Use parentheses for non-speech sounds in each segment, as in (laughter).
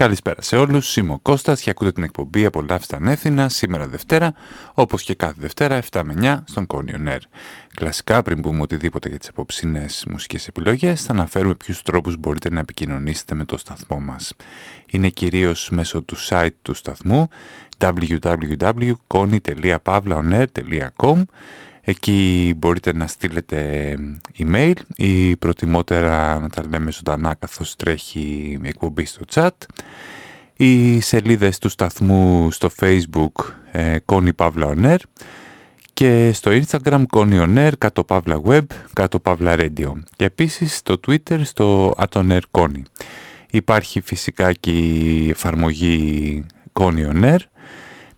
Καλησπέρα σε όλους, είμαι ο Κώστας και ακούτε την εκπομπή «Απολαύστε ανέθινα» σήμερα Δευτέρα, όπως και κάθε Δευτέρα 7 με 9 στον Κόνιο Νέρ. Κλασικά, πριν πούμε οτιδήποτε για τις απόψινες μουσικές επιλογές, θα αναφέρουμε ποιους τρόπους μπορείτε να επικοινωνήσετε με το σταθμό μας. Είναι κυρίως μέσω του site του σταθμού www.koni.pavlaonair.com Εκεί μπορείτε να στείλετε email ή προτιμότερα να τα λέμε ζωντανά καθώς τρέχει η εκπομπή στο chat. Οι σελίδες του σταθμού στο facebook ε, Connie Pavla On και στο instagram Connie On Air, κάτω Pavla Web, κάτω Pavla Radio και επίσης στο twitter στο Atonair Connie. Υπάρχει φυσικά και η εφαρμογή Connie On Air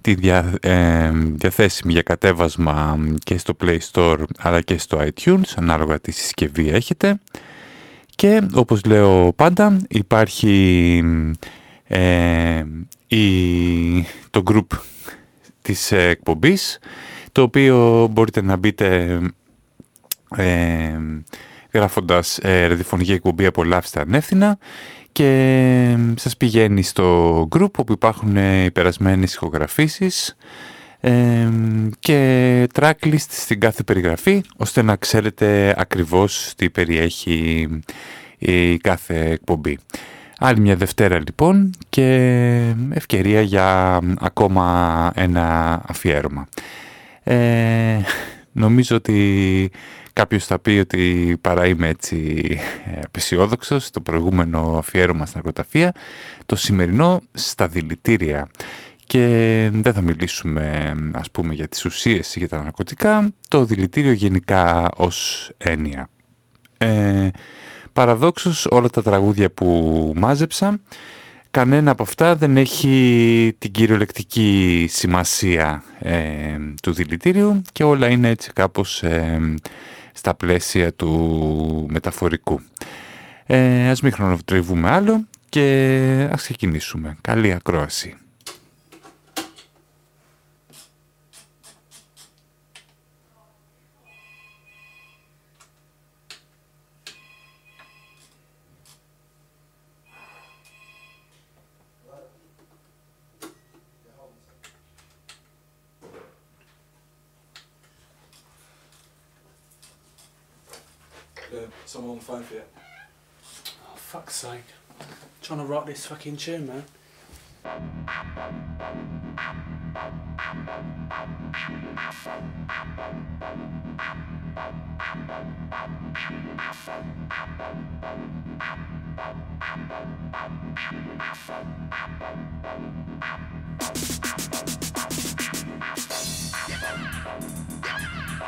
τη δια, ε, διαθέσιμη για κατέβασμα και στο Play Store αλλά και στο iTunes ανάλογα τι συσκευή έχετε. Και όπως λέω πάντα υπάρχει ε, η, το group της εκπομπής το οποίο μπορείτε να μπείτε ε, γράφοντας ε, ραδιοφωνική εκπομπή απολαύστε ανεύθυνα και σας πηγαίνει στο group όπου υπάρχουν υπερασμένες ηχογραφήσεις και tracklist στην κάθε περιγραφή ώστε να ξέρετε ακριβώς τι περιέχει η κάθε εκπομπή. Άλλη μια Δευτέρα λοιπόν και ευκαιρία για ακόμα ένα αφιέρωμα. Ε, νομίζω ότι Κάποιος θα πει ότι παρά είμαι έτσι ε, απεσιόδοξος, το προηγούμενο αφιέρωμα στα ναρκωταφεία, το σημερινό στα δηλητήρια. Και δεν θα μιλήσουμε ας πούμε για τις ουσίες ή για τα ναρκωτικά, το δηλητήριο γενικά ως έννοια. Ε, παραδόξως όλα τα τραγούδια που μάζεψα, κανένα από αυτά δεν έχει την κυριολεκτική σημασία ε, του δηλητήριου και όλα είναι έτσι κάπως ε, στα πλαίσια του μεταφορικού. Ε, ας μην χρονοτριβούμε άλλο και ας ξεκινήσουμε. Καλή ακρόαση. On the phone for you. Oh, fuck's sake. Trying to rock this fucking tune, man.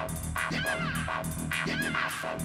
Give me my phone.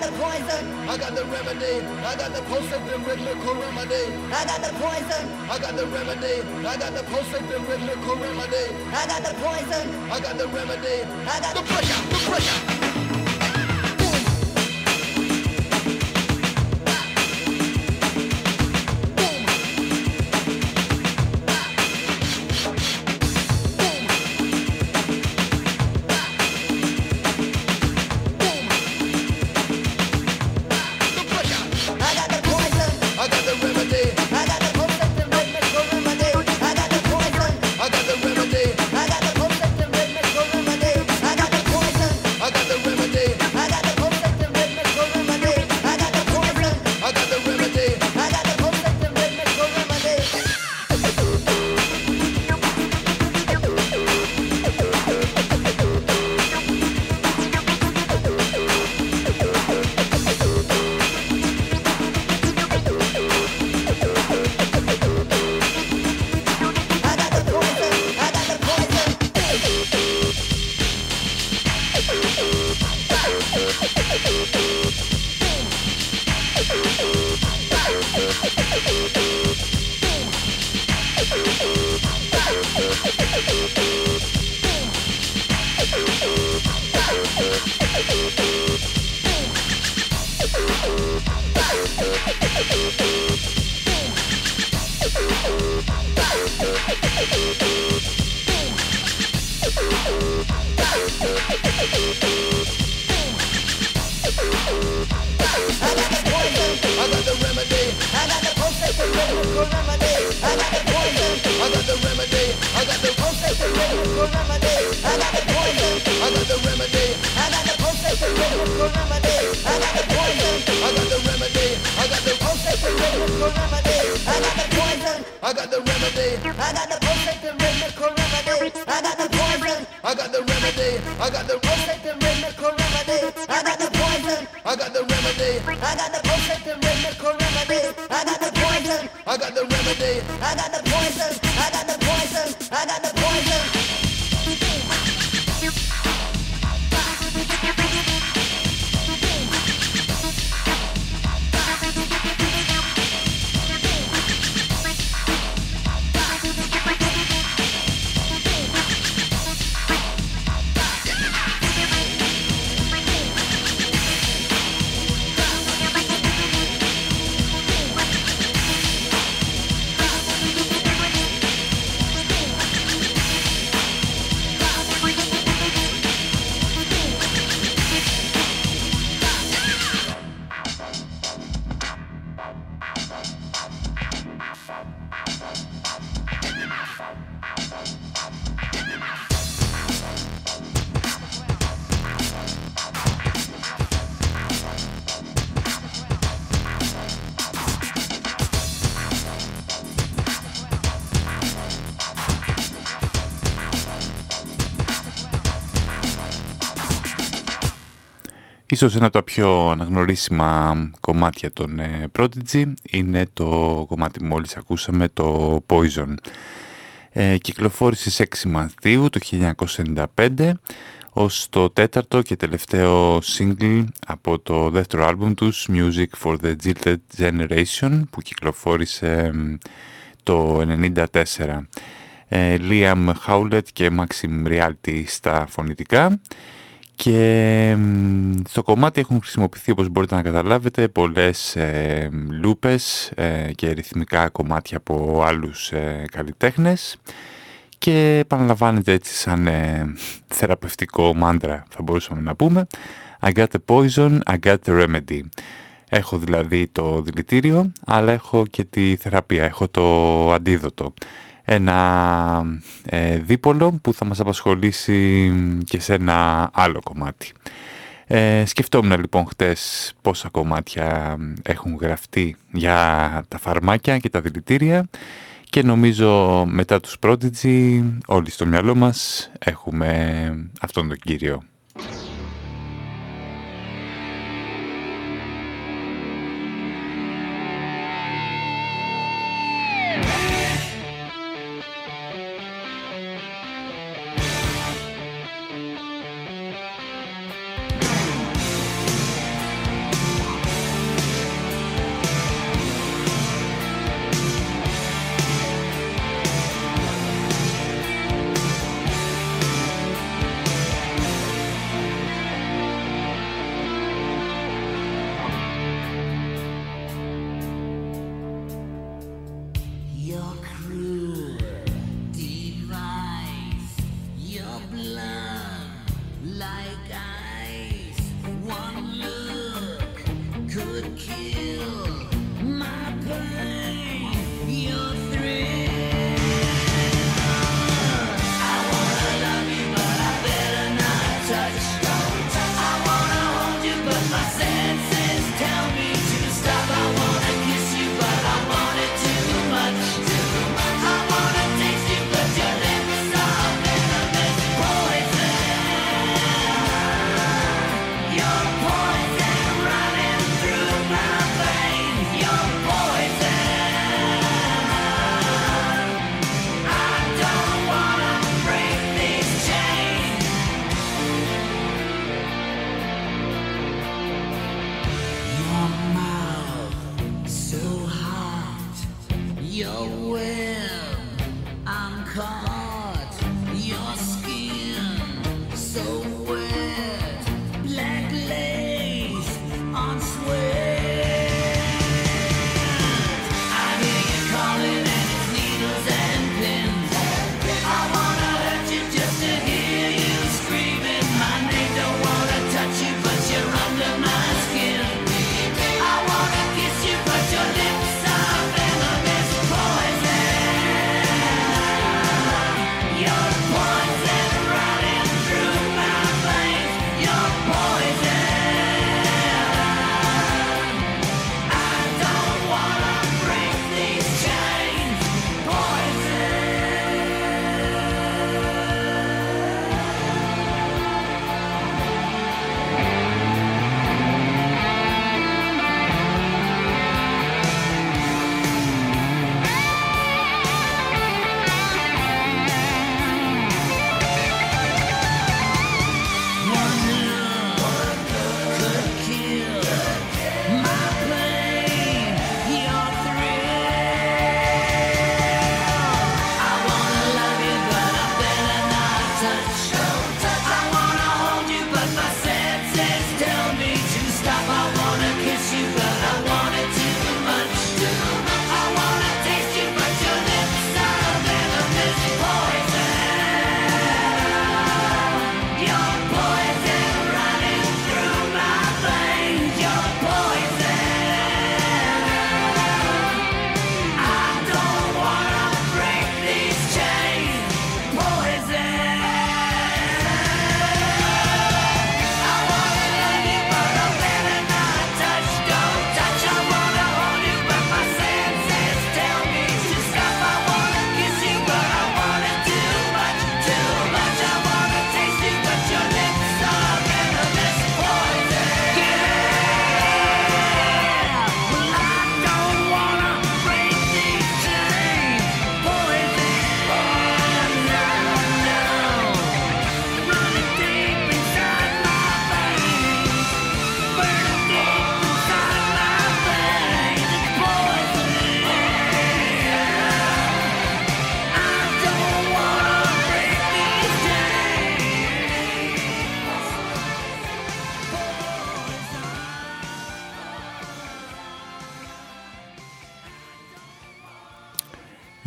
got the poison. I got the remedy. I got the potion, the remedy. I got the poison. I got the remedy. I got the potion, the remedy. I got the poison. I got the remedy. I got the pressure. The pressure. Ίσως ένα από τα πιο αναγνωρίσιμα κομμάτια των ε, Prodigy είναι το κομμάτι που μόλις ακούσαμε, το Poison. Ε, κυκλοφόρησε σε 6 Μαρτίου το 1995. ως το τέταρτο και τελευταίο single από το δεύτερο άλμπουμ τους Music for the Gilded Generation που κυκλοφόρησε το 1994. Ε, Liam Howlett και Maxim Realty στα φωνητικά και στο κομμάτι έχουν χρησιμοποιηθεί όπως μπορείτε να καταλάβετε πολλές ε, λούπες ε, και ρυθμικά κομμάτια από άλλους ε, καλλιτέχνες. Και επαναλαμβάνεται έτσι σαν ε, θεραπευτικό μάντρα θα μπορούσαμε να πούμε. I got the poison, I got the remedy. Έχω δηλαδή το δηλητήριο αλλά έχω και τη θεραπεία, έχω το αντίδοτο ένα ε, δίπολο που θα μας απασχολήσει και σε ένα άλλο κομμάτι. Ε, σκεφτόμουν λοιπόν χτες πόσα κομμάτια έχουν γραφτεί για τα φαρμάκια και τα δηλητήρια και νομίζω μετά τους Prodigy όλοι στο μυαλό μας έχουμε αυτόν τον κύριο.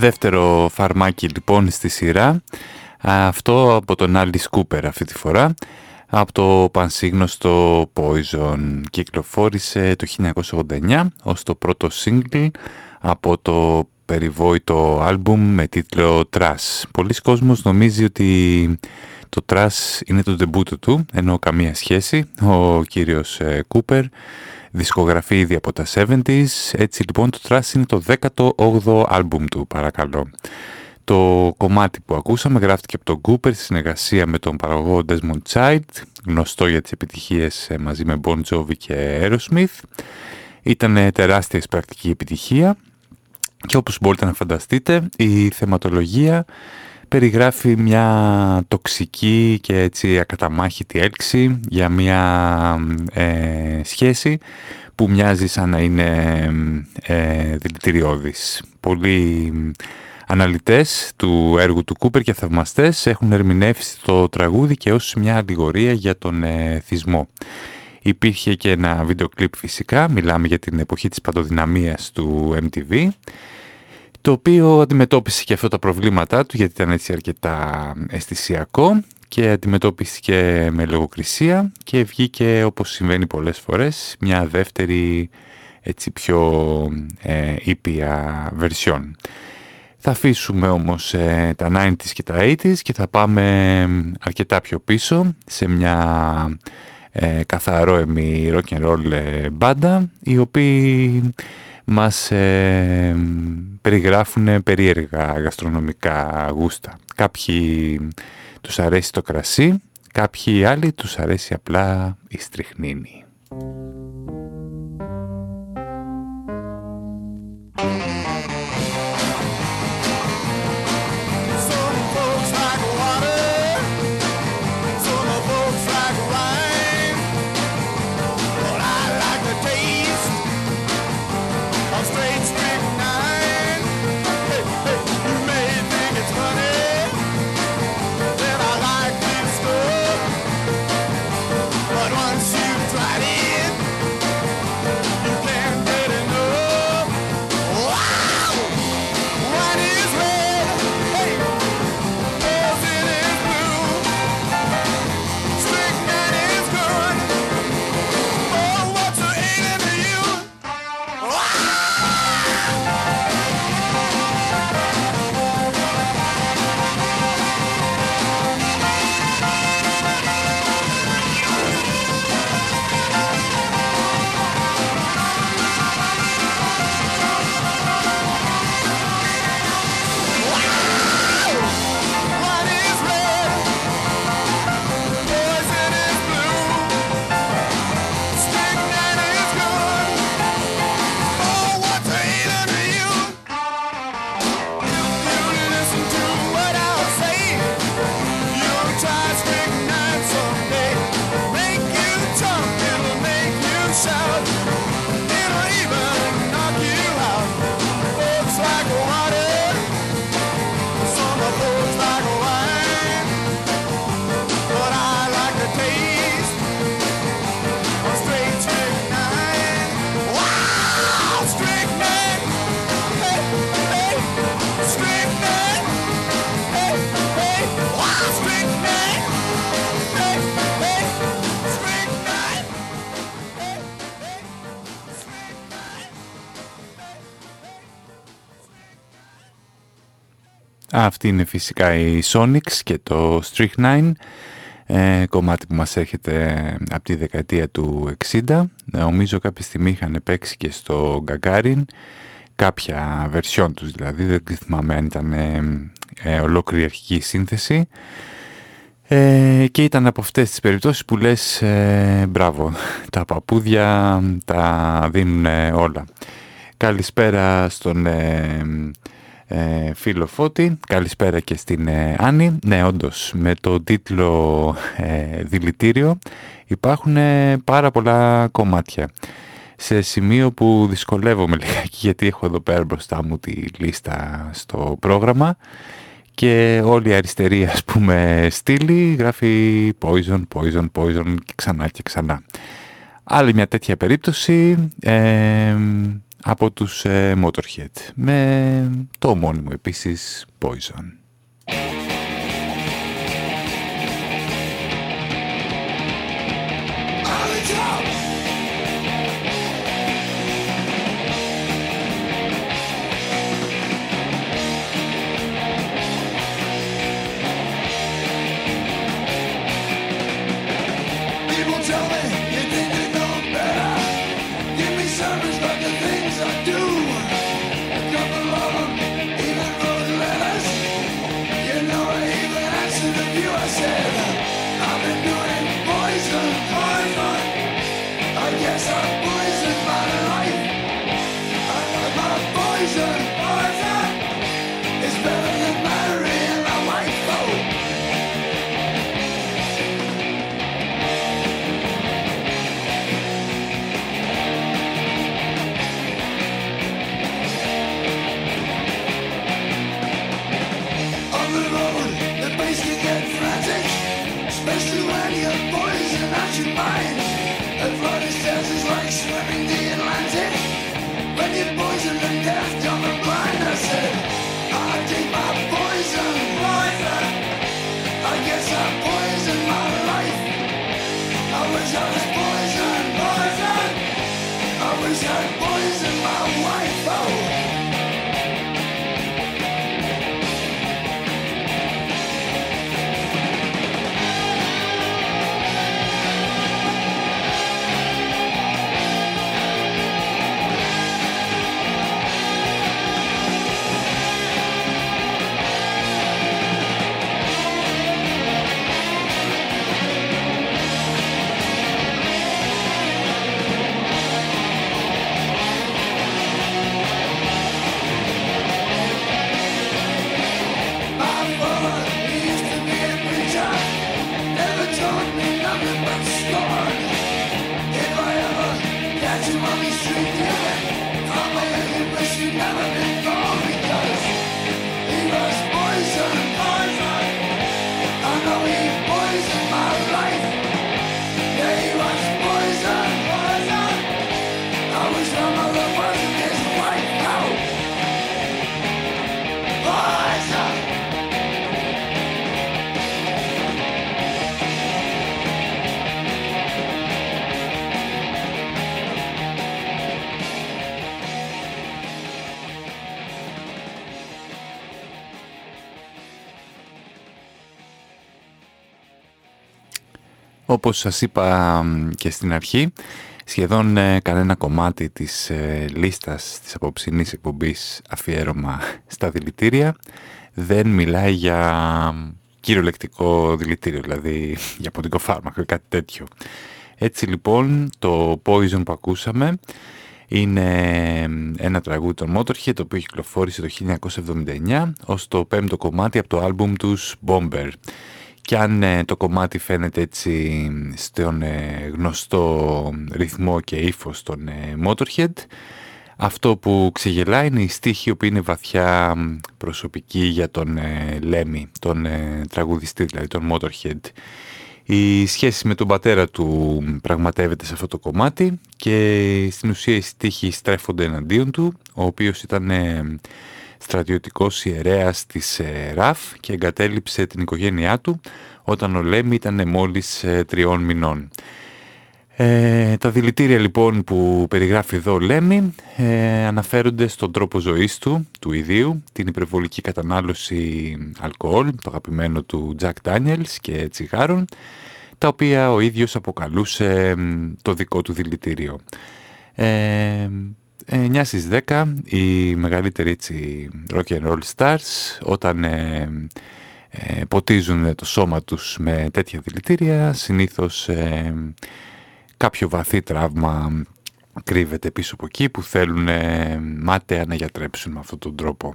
Δεύτερο φαρμάκι λοιπόν στη σειρά, αυτό από τον Alice Cooper αυτή τη φορά, από το πανσύγνωστο Poison. Κυκλοφόρησε το 1989 ως το πρώτο single από το περιβόητο άλμπουμ με τίτλο Trash. Πολλοί κόσμος νομίζει ότι το Trash είναι το ντεμπούτο του, ενώ καμία σχέση. Ο κύριος Κούπερ δισκογραφεί ήδη από τα 70s, έτσι λοιπόν το Trash είναι το 18ο άλμπουμ του, παρακαλώ. Το κομμάτι που ακούσαμε γράφτηκε από τον Κούπερ στη συνεργασία με τον παραγωγό Desmond Child, γνωστό για τις επιτυχίες ε, μαζί με Bon Jovi και Aerosmith. Ήταν τεράστια εισπρακτική επιτυχία και όπως μπορείτε να φανταστείτε η θεματολογία περιγράφει μια τοξική και έτσι ακαταμάχητη έλξη για μια ε, σχέση που μοιάζει σαν να είναι ε, δηλητηριώδης. Πολλοί αναλυτές του έργου του Κούπερ και θαυμαστές έχουν ερμηνεύσει το τραγούδι και ως μια αλληγορία για τον ε, θυσμό. Υπήρχε και ένα βίντεο κλιπ φυσικά, μιλάμε για την εποχή της παντοδυναμίας του MTV το οποίο αντιμετώπισε και αυτά τα προβλήματά του γιατί ήταν έτσι αρκετά αισθησιακό και αντιμετώπισε με λογοκρισία και βγήκε όπως συμβαίνει πολλές φορές μια δεύτερη έτσι πιο ε, ήπια βερσιόν. Θα αφήσουμε όμως ε, τα 90s και τα 80s και θα πάμε αρκετά πιο πίσω σε μια ε, καθαρόεμη rock and roll ε, μπάντα οι οποίοι μας ε, περιγράφουν περίεργα γαστρονομικά γούστα. Κάποιοι τους αρέσει το κρασί, κάποιοι άλλοι τους αρέσει απλά η στριχνίνη. Αυτή είναι φυσικά η Sonics και το Strychnine, ε, κομμάτι που μας έρχεται από τη δεκαετία του 60. Νομίζω κάποια στιγμή είχαν παίξει και στο Gagarin, κάποια βερσιόν τους δηλαδή, δεν θυμάμαι αν ήταν ε, ε, ολόκληρη αρχική σύνθεση. Ε, και ήταν από αυτές τις περιπτώσεις που λες ε, μπράβο, τα παπούδια τα δίνουν όλα. Καλησπέρα στον ε, φίλο Φώτη. Καλησπέρα και στην ε, Άννη. Ναι, όντως, με το τίτλο ε, «Δηλητήριο» υπάρχουν ε, πάρα πολλά κομμάτια. Σε σημείο που δυσκολεύομαι λιγάκι γιατί έχω εδώ πέρα μπροστά μου τη λίστα στο πρόγραμμα και όλη η αριστερή ας πούμε στήλη γράφει poison, poison, poison και ξανά και ξανά. Άλλη μια τέτοια περίπτωση από τους ε, Motorhead με το ομώνυμο επίσης Poison. Swimming the Atlantic. When you poison the death of and blind I said I take my poison Poison I guess I poisoned my life. I wish I was poisoned Poison I wish I'd poisoned my wife. Oh. wish you never, come never did. Όπως σας είπα και στην αρχή, σχεδόν ε, κανένα κομμάτι της ε, λίστας της απόψινής εκπομπής αφιέρωμα στα δηλητήρια δεν μιλάει για κυριολεκτικό δηλητήριο, δηλαδή για ποντικό φάρμακο ή κάτι τέτοιο. Έτσι λοιπόν το Poison που ακούσαμε είναι ένα τραγούδι των Motorhead το οποίο κυκλοφόρησε το 1979 ως το πέμπτο κομμάτι από το άλμπουμ τους Bomber. Και αν ε, το κομμάτι φαίνεται έτσι στον ε, γνωστό ρυθμό και ύφος των ε, Motorhead, αυτό που ξεγελάει είναι η στίχη που είναι βαθιά προσωπική για τον Λέμι, τον τραγουδιστή δηλαδή, τον Motorhead. Η σχέση με τον πατέρα του πραγματεύεται σε αυτό το κομμάτι και στην ουσία οι στίχοι στρέφονται εναντίον του, ο οποίος ήταν στρατιωτικός ιερέας της ε, ΡΑΦ και εγκατέλειψε την οικογένειά του όταν ο Λέμι ήταν μόλις ε, τριών μηνών. Ε, τα δηλητήρια λοιπόν που περιγράφει εδώ ο Λέμι ε, αναφέρονται στον τρόπο ζωής του, του ιδίου, την υπερβολική κατανάλωση αλκοόλ, το αγαπημένο του Jack Daniels και τσιγάρων, τα οποία ο ίδιος αποκαλούσε το δικό του δηλητήριο. Ε, 9 στις 10 οι μεγαλύτεροι έτσι, rock and roll stars όταν ε, ε, ποτίζουν το σώμα τους με τέτοια δηλητήρια συνήθως ε, κάποιο βαθύ τραύμα κρύβεται πίσω από εκεί που θέλουν ε, μάταια να γιατρέψουν με αυτόν τον τρόπο.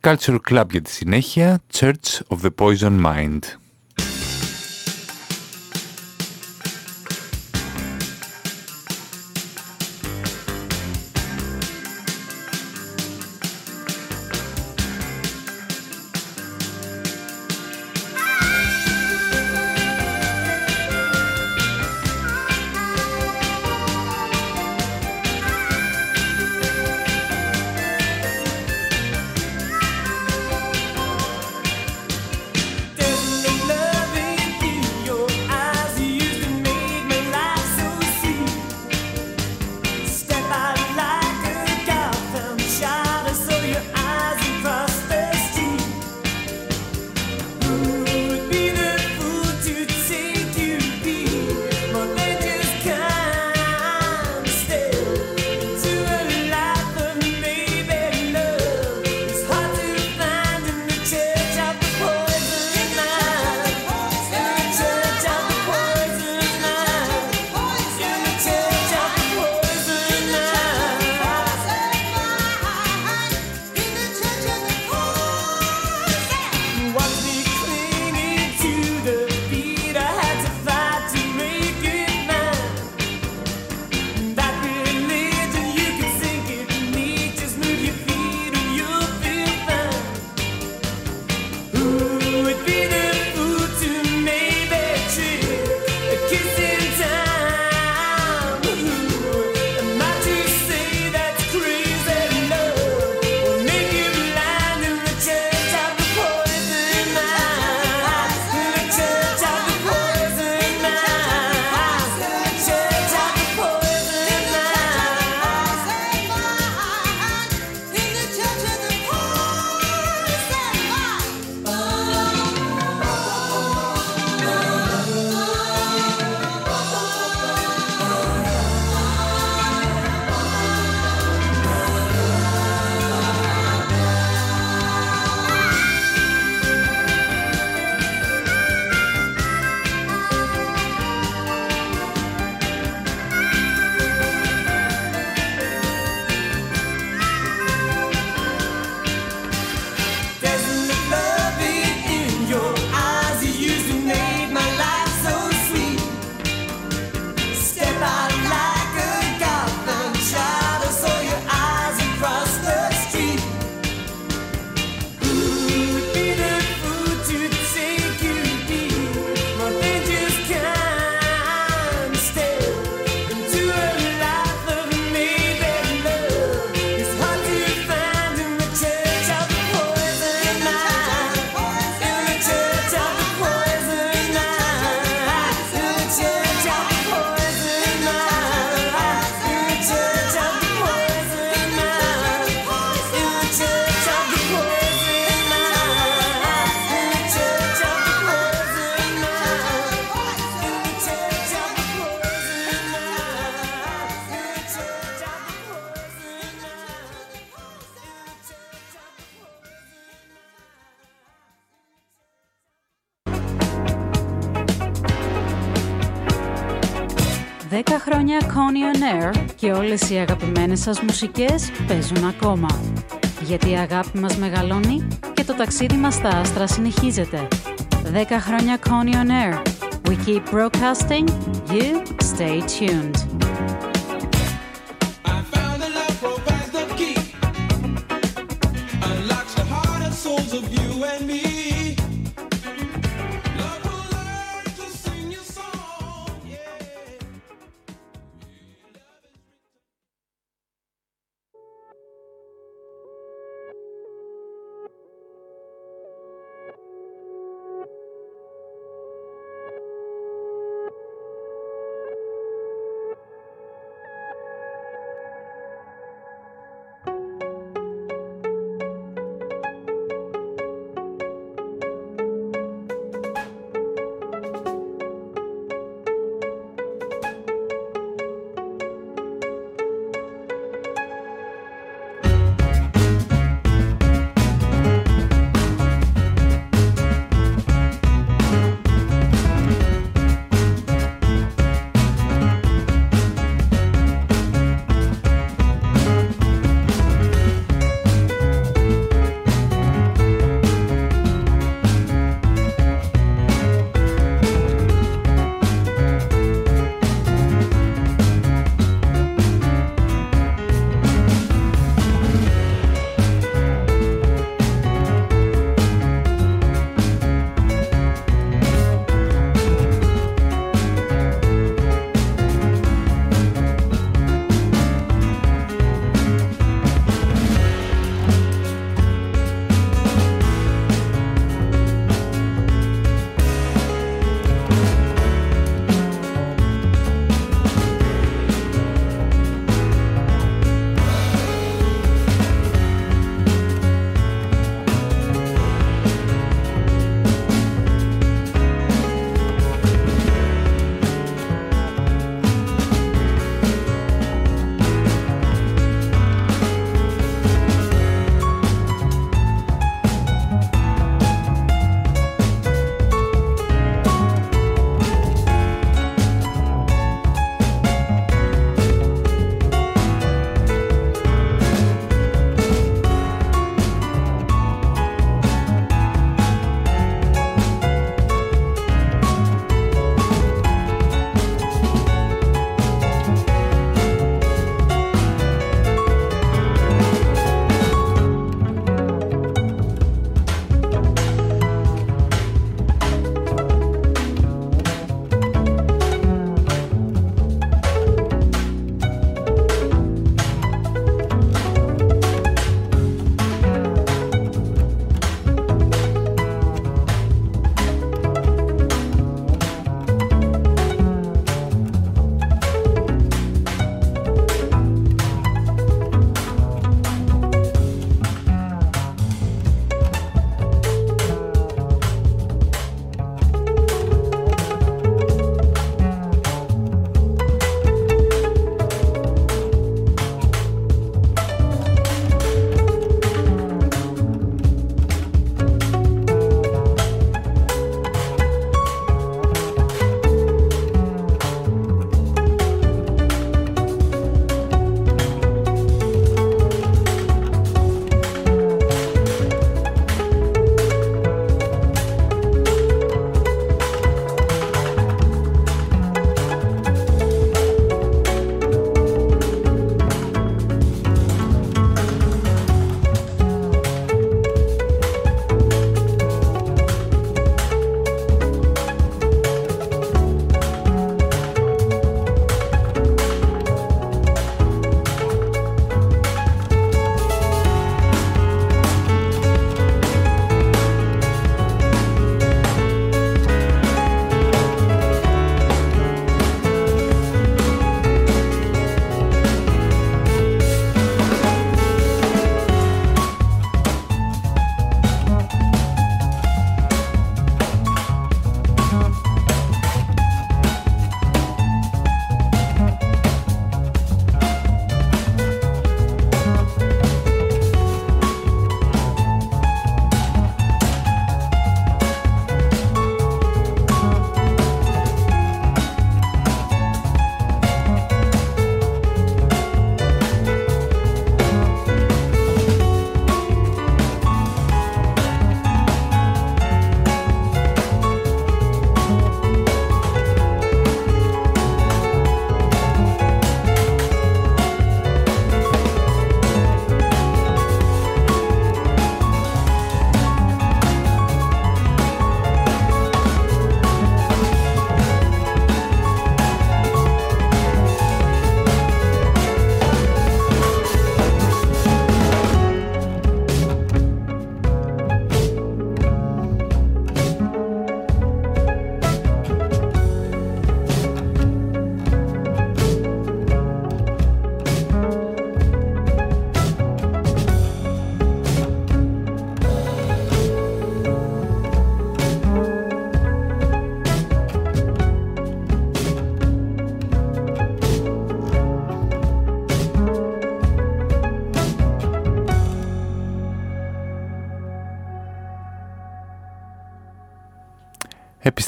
Culture Club για τη συνέχεια, Church of the Poison Mind. Air και όλες οι αγαπημένες σας μουσικές παίζουν ακόμα. Γιατί η αγάπη μας μεγαλώνει και το ταξίδι μας στα άστρα συνεχίζεται. 10 χρόνια Coney on Air. We keep broadcasting. You stay tuned.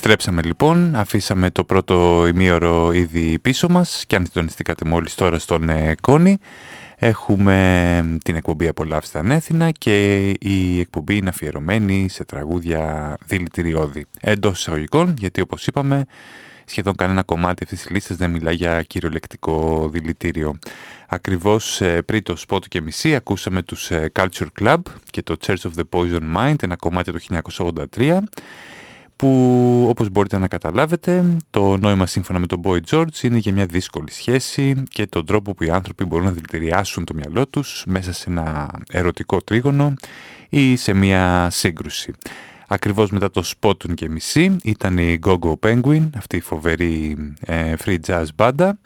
Επιστρέψαμε λοιπόν, αφήσαμε το πρώτο ημίωρο ήδη πίσω μας και αν συντονιστήκατε μόλις τώρα στον ε, Κόνη έχουμε την εκπομπή «Απολαύστε Ανέθινα» και η εκπομπή είναι αφιερωμένη σε τραγούδια δηλητηριώδη. Εντός εισαγωγικών, γιατί όπως είπαμε σχεδόν κανένα κομμάτι αυτής της λίστας δεν μιλά για κυριολεκτικό δηλητήριο. Ακριβώς ε, πριν το σπότ και μισή ακούσαμε τους ε, Culture Club και το Church of the Poison Mind, ένα κομμάτι το 1983 που όπως μπορείτε να καταλάβετε το νόημα σύμφωνα με τον Boy George είναι για μια δύσκολη σχέση και τον τρόπο που οι άνθρωποι μπορούν να δηλητηριάσουν το μυαλό τους μέσα σε ένα ερωτικό τρίγωνο ή σε μια σύγκρουση. Ακριβώς μετά το Spotun και μισή ήταν η Gogo Penguin, αυτή η φοβερή ε, free jazz μπάντα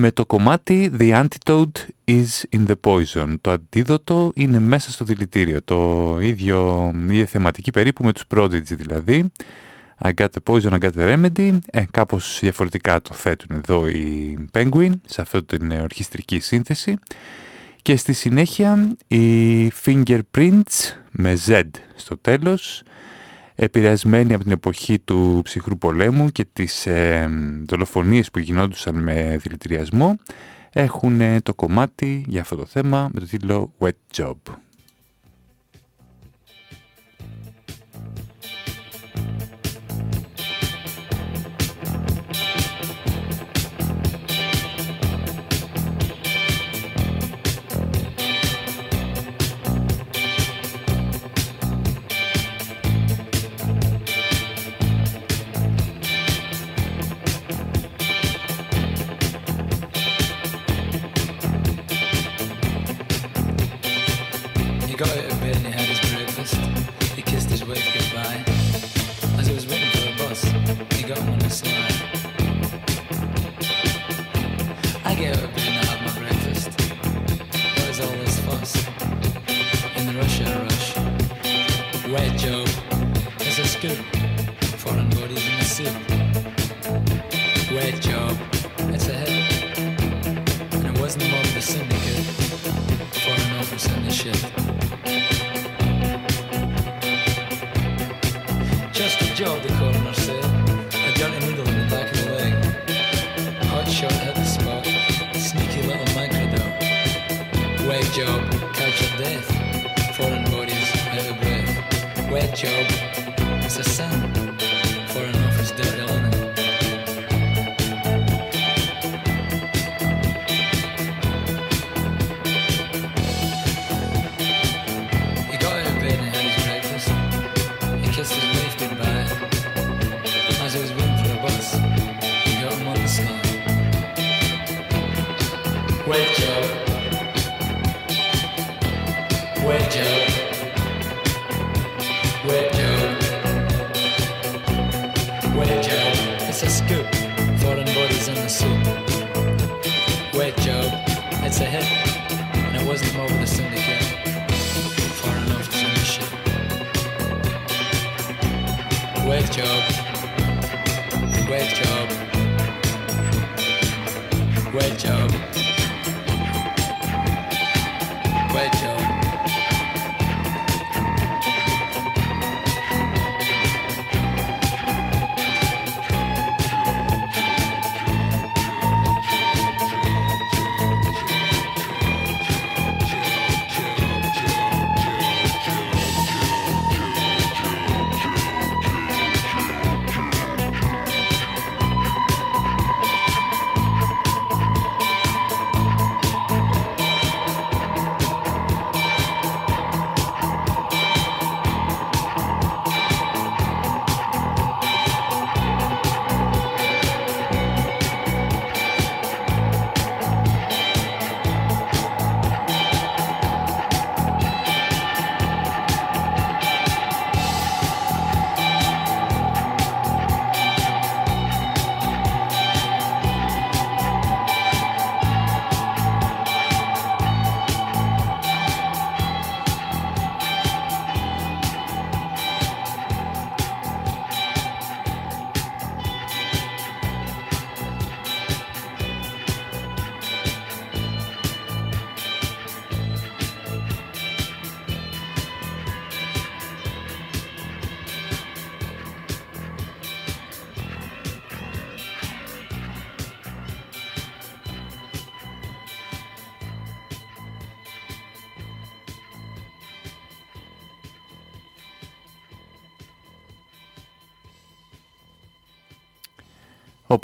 με το κομμάτι The Antidote is in the Poison. Το αντίδοτο είναι μέσα στο δηλητήριο. Το ίδιο, η ίδια θεματική περίπου με τους Prodigy δηλαδή. I got the poison, I got the remedy. Ε, κάπως διαφορετικά το θέτουν εδώ οι Penguin σε αυτή την ορχιστρική σύνθεση. Και στη συνέχεια οι Fingerprints με Z στο τέλος επηρεασμένοι από την εποχή του ψυχρού πολέμου και τις ε, δολοφονίες που γινόντουσαν με δηλητηριασμό έχουν το κομμάτι για αυτό το θέμα με το τίτλο Wet Job.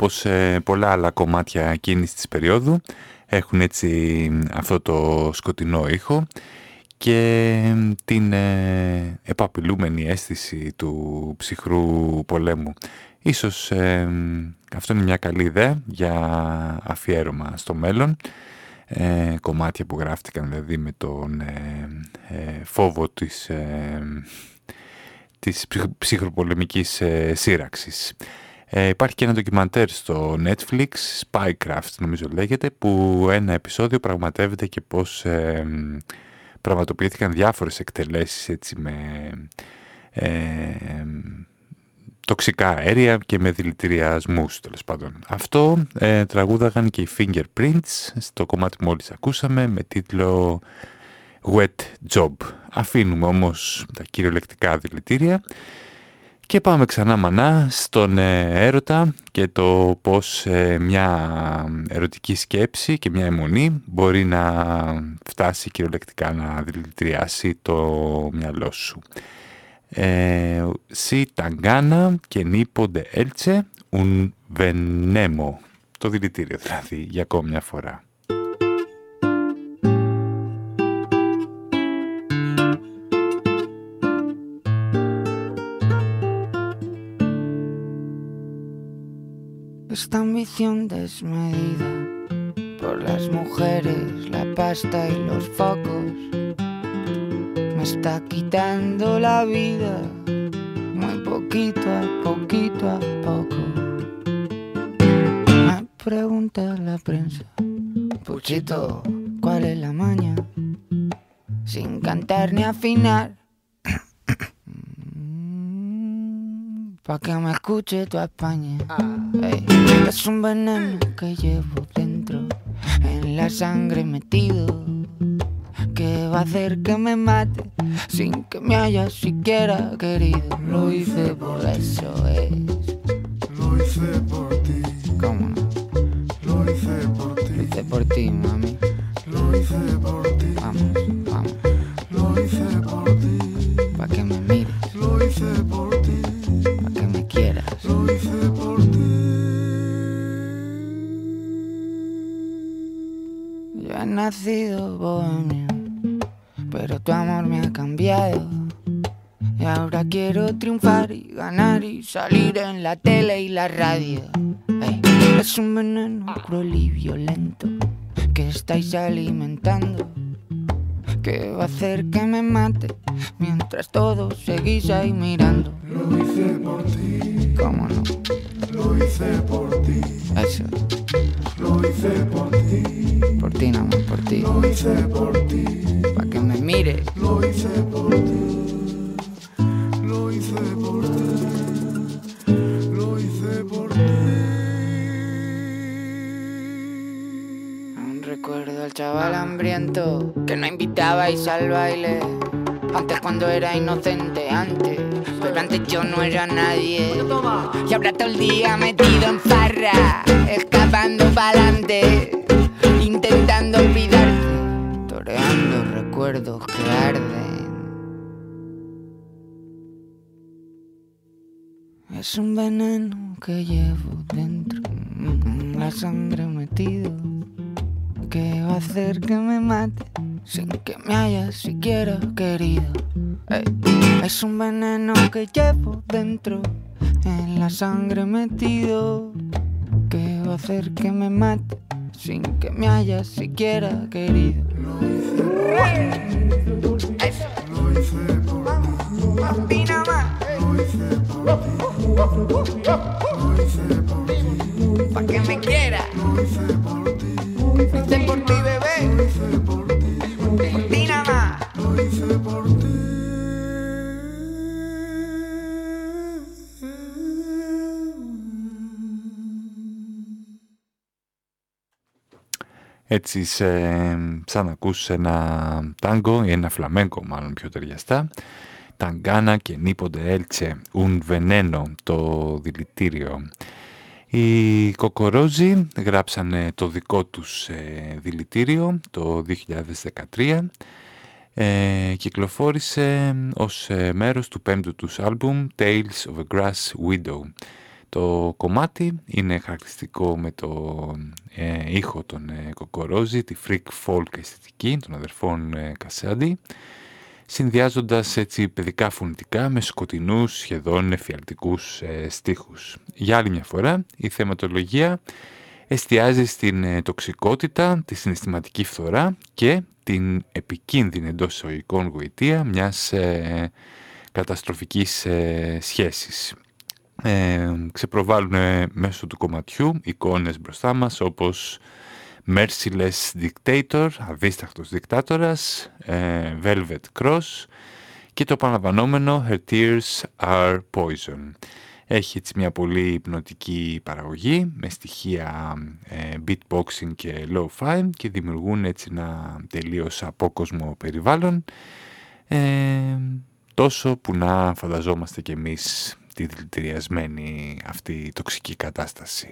Όπως ε, πολλά άλλα κομμάτια εκείνης της περίοδου έχουν έτσι αυτό το σκοτεινό ήχο και την ε, επαπειλούμενη αίσθηση του ψυχρού πολέμου. Ίσως ε, αυτό είναι μια καλή ιδέα για αφιέρωμα στο μέλλον. Ε, κομμάτια που γράφτηκαν δηλαδή με τον ε, ε φόβο της, ε, της ψυχροπολεμικής σύραξης. Υπάρχει και ένα ντοκιμαντέρ στο Netflix, Spycraft νομίζω λέγεται, που ένα επεισόδιο πραγματεύεται και πώς πραγματοποιήθηκαν διάφορες εκτελέσεις έτσι με τοξικά αέρια και με δηλητηριασμούς τέλος πάντων. Αυτό ε, τραγούδαγαν και οι Fingerprints στο κομμάτι που μόλις ακούσαμε με τίτλο Wet Job. Αφήνουμε όμως τα κυριολεκτικά δηλητήρια και πάμε ξανά μανά στον ε, έρωτα και το πώς ε, μια ερωτική σκέψη και μια αιμονή μπορεί να φτάσει κυριολεκτικά να δηλητηριάσει το μυαλό σου. Eh, si Tangana και νίπονται έλτσε un venemo. Το δηλητήριο δηλαδή για ακόμη μια φορά. Esta ambición desmedida por las mujeres, la pasta y los focos está quitando la vida, muy poquito a poquito a poco. Me pregunta la prensa, Puchito, ¿cuál es la maña? Sin cantar ni afinar. Pa' que me escuche tu España. es un veneno que llevo dentro, en la sangre metido que va a hacer que me mate sin que me haya siquiera querido. Lo hice por eso es. Lo hice por ti. ¿Cómo no? Lo hice por ti. Lo hice por ti, mami. Lo hice por ti. Salir en la tele y la radio. es un veneno cruel y violento que estáis alimentando. Que va a hacer que me mate mientras todos seguís ahí mirando. Lo hice por ti. ¿Cómo no? Lo hice por ti. Eso. Lo hice por ti. Por ti, nada más, por ti. Lo hice por ti. Pa' que me mires. Lo hice por ti. Lo hice por ti. Al chaval hambriento que no invitabais al baile. Antes cuando era inocente, antes. Pero antes yo no era nadie. Y ahora todo el día metido en farra, escapando pa'lante, intentando olvidarte, toreando recuerdos que arden. Es un veneno que llevo dentro, la sangre metido, que va a hacer que me mate sin que me haya siquiera querido. es un veneno que llevo dentro, en la sangre metido, que va a hacer que me mate sin que me haya siquiera querido. Lo hice por ti. Lo hice por ti. Lo hice por ti. Lo hice por ti. Que me quiera. Ti. Lo hice por ti, bebé. Lo hice por ti. Por ti nada más. Lo hice por ti. Έτσι, σε, σαν να ακούς ένα τάγκο ή ένα φλαμέγκο μάλλον πιο ταιριαστά. Ταγκάνα και νίποντε έλτσε, ουν βενένο, το δηλητήριο. Οι Κοκορόζοι γράψανε το δικό τους ε, δηλητήριο το 2013. Ε, κυκλοφόρησε ως ε, μέρος του πέμπτου τους άλμπουμ Tales of a Grass Widow. Το κομμάτι είναι χαρακτηριστικό με το ε, ήχο των ε, Κοκορόζη, τη freak folk αισθητική των αδερφών ε, Κασάντι, συνδυάζοντας έτσι παιδικά φωνητικά με σκοτεινούς σχεδόν εφιαλτικούς ε, στίχους. Για άλλη μια φορά η θεματολογία εστιάζει στην ε, τοξικότητα, τη συναισθηματική φθορά και την επικίνδυνη εντός εισαγωγικών γοητεία μιας ε, καταστροφικής ε, σχέσης. Ε, ξεπροβάλλουν μέσω του κομματιού εικόνες μπροστά μας όπως Merciless Dictator, αδίσταχτος δικτάτορας, ε, Velvet Cross και το επαναλαμβανόμενο Her Tears Are Poison. Έχει έτσι μια πολύ υπνοτική παραγωγή με στοιχεία ε, beatboxing και low-fi και δημιουργούν έτσι ένα τελείως απόκοσμο περιβάλλον ε, τόσο που να φανταζόμαστε κι εμείς τη δηλητηριασμένη αυτή τοξική κατάσταση.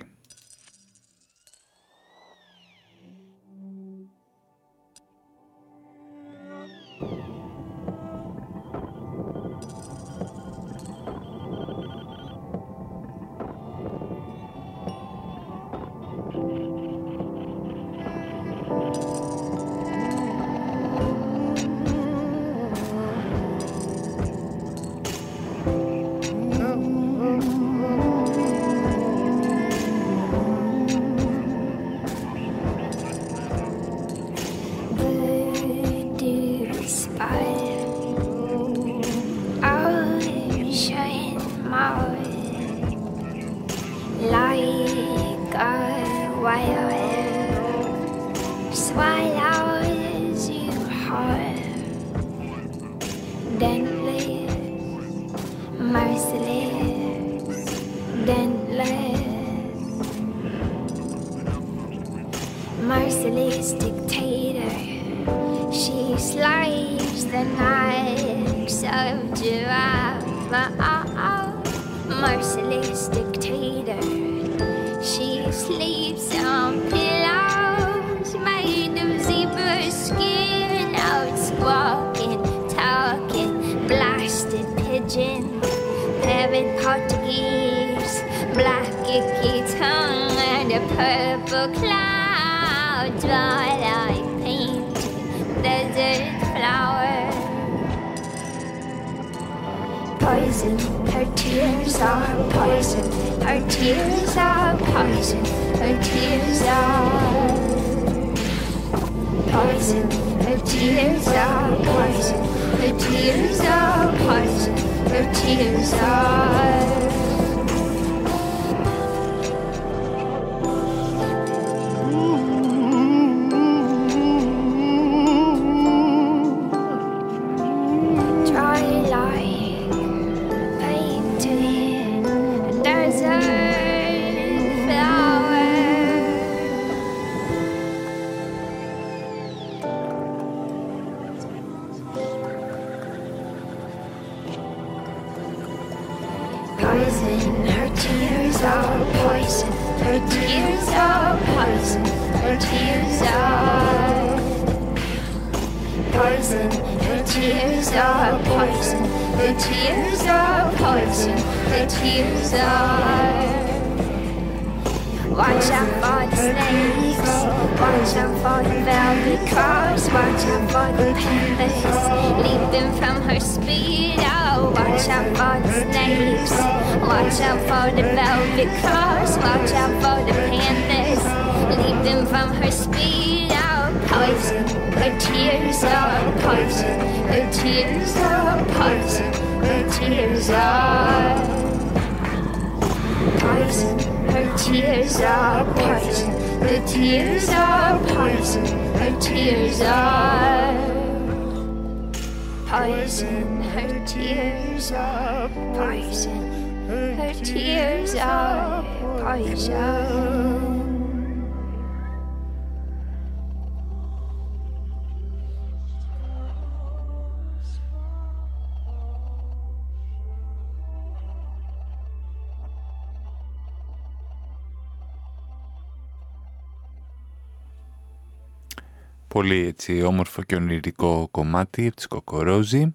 Πολύ έτσι όμορφο και ονειρικό κομμάτι της Κοκορόζη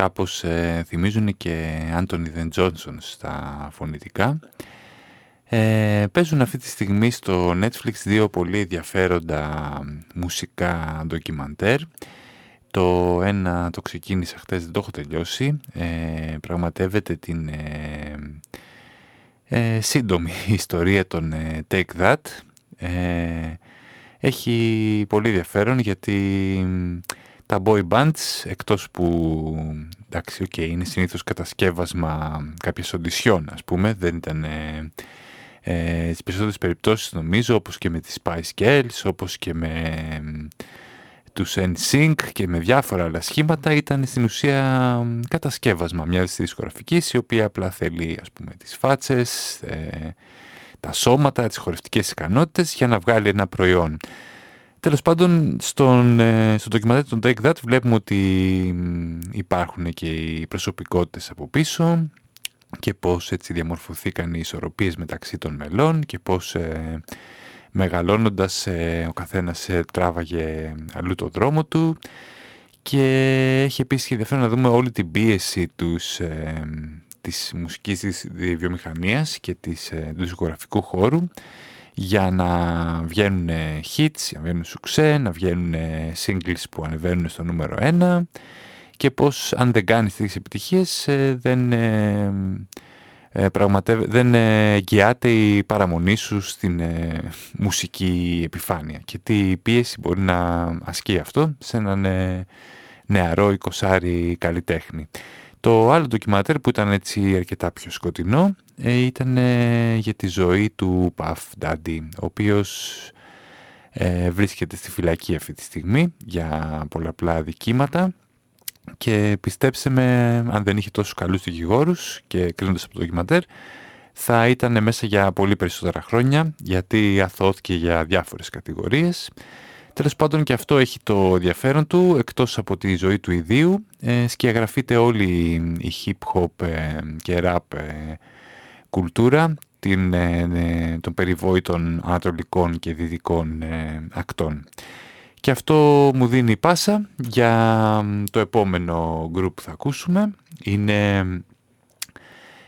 κάπως ε, θυμίζουν και Άντωνι Δεν Τζόνσον στα φωνητικά. Ε, παίζουν αυτή τη στιγμή στο Netflix δύο πολύ ενδιαφέροντα μουσικά ντοκιμαντέρ. Το ένα το ξεκίνησα χτες, δεν το έχω τελειώσει. Ε, πραγματεύεται την ε, ε σύντομη (laughs) ιστορία των ε, Take That. έχει πολύ ενδιαφέρον γιατί τα boy bands, εκτός που εντάξει, okay, είναι συνήθως κατασκεύασμα κάποιες οντισιών, ας πούμε, δεν ήταν ε, στις περισσότερες περιπτώσεις νομίζω όπως και με τις Spice Girls, όπως και με τους NSYNC και με διάφορα άλλα σχήματα ήταν στην ουσία κατασκεύασμα μιας δισκογραφικής η οποία απλά θέλει ας πούμε τις φάτσες, ε, τα σώματα, τις χορευτικές ικανότητες για να βγάλει ένα προϊόν. Τέλος πάντων, στον, ε, στο ντοκιμαντέρ των Take That βλέπουμε ότι υπάρχουν και οι προσωπικότητες από πίσω, και πώς έτσι διαμορφωθήκαν οι ισορροπίες μεταξύ των μελών και πώς ε, μεγαλώνοντας ε, ο καθένας ε, τράβαγε αλλού το δρόμο του. Και έχει επίσης ενδιαφέρον να δούμε όλη την πίεση τους, ε, της μουσικής της βιομηχανίας και της, ε, του δισκογραφικού χώρου για να βγαίνουν hits, να βγαίνουν σουξέ, να βγαίνουν singles που ανεβαίνουν στο νούμερο 1 και πώς αν δεν κάνεις τέτοιες επιτυχίες ε, δεν, ε, ε δεν ε, εγγυάται η παραμονή σου στην μουσική επιφάνεια και τι πίεση μπορεί να ασκεί αυτό σε έναν νεαρό εικοσάρι καλλιτέχνη. Το άλλο ντοκιματέρ που ήταν έτσι αρκετά πιο σκοτεινό ήταν για τη ζωή του Puff Daddy, ο οποίος βρίσκεται στη φυλακή αυτή τη στιγμή για πολλαπλά δικήματα και πιστέψτε με, αν δεν είχε τόσους καλούς δικηγόρους και κλείνοντας από το ντοκιματέρ, θα ήταν μέσα για πολύ περισσότερα χρόνια, γιατί αθώθηκε για διάφορες κατηγορίες. Τέλος πάντων και αυτό έχει το ενδιαφέρον του, εκτός από τη ζωή του ιδίου, ε, σκιαγραφείται όλη η hip-hop ε, και rap ε, κουλτούρα την, ε, των περιβόητων ανατολικών και δυτικών ακτών. Και αυτό μου δίνει πάσα για το επόμενο group που θα ακούσουμε. Είναι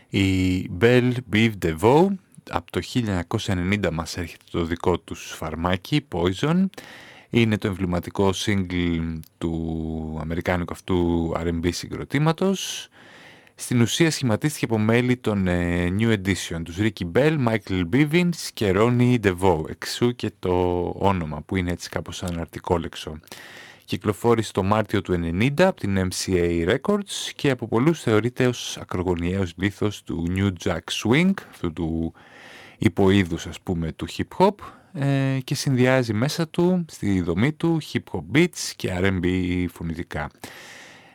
η Belle Biv DeVoe. Από το 1990 μας έρχεται το δικό τους φαρμάκι, Poison. Είναι το εμβληματικό single του αμερικάνικου αυτού R&B συγκροτήματος. Στην ουσία σχηματίστηκε από μέλη των ε, New Edition, τους Ricky Bell, Michael Bivins και Ronnie DeVoe, εξού και το όνομα που είναι έτσι κάπως σαν αρτικόλεξο. Κυκλοφόρησε το Μάρτιο του 1990 από την MCA Records και από πολλούς θεωρείται ως ακρογωνιαίος λίθος του New Jack Swing, αυτού του υποείδους ας πούμε του hip hop ε, και συνδυάζει μέσα του στη δομή του hip hop beats και R&B φωνητικά.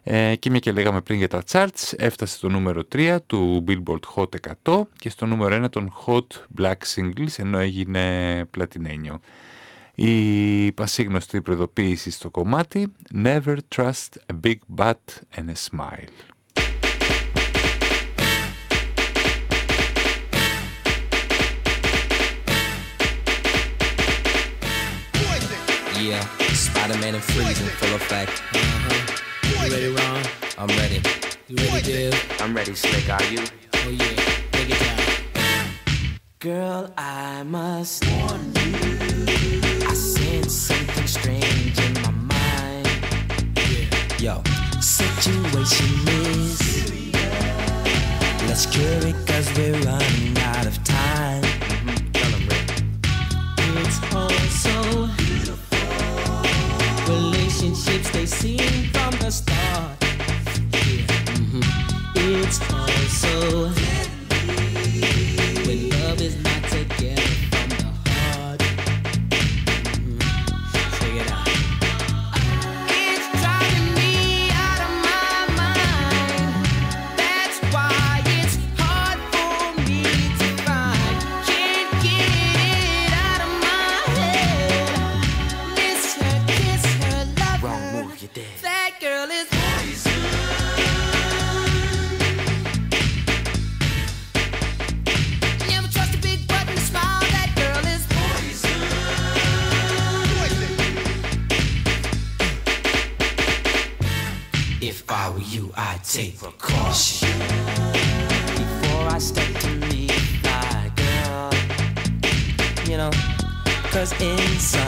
Ε, και μια και λέγαμε πριν για τα charts, έφτασε στο νούμερο 3 του Billboard Hot 100 και στο νούμερο 1 των Hot Black Singles, ενώ έγινε πλατινένιο. Η πασίγνωστη προειδοποίηση στο κομμάτι Never trust a big butt and a smile. Yeah, Spider-Man and Freeze in full effect. Uh-huh. You ready, Ron? I'm ready. You ready, Dave? I'm ready, Slick. Are you? Oh yeah, take it down. Girl, I must warn you. I sense something strange in my mind. Yeah. Yo, situation is. Let's cure it cause we're running out of time. Mm-hmm. Tell them, Rick. It's all so relationships they seem from the start. Yeah. Mm-hmm. It's also take precaution before I step to meet my girl. You know, cause inside.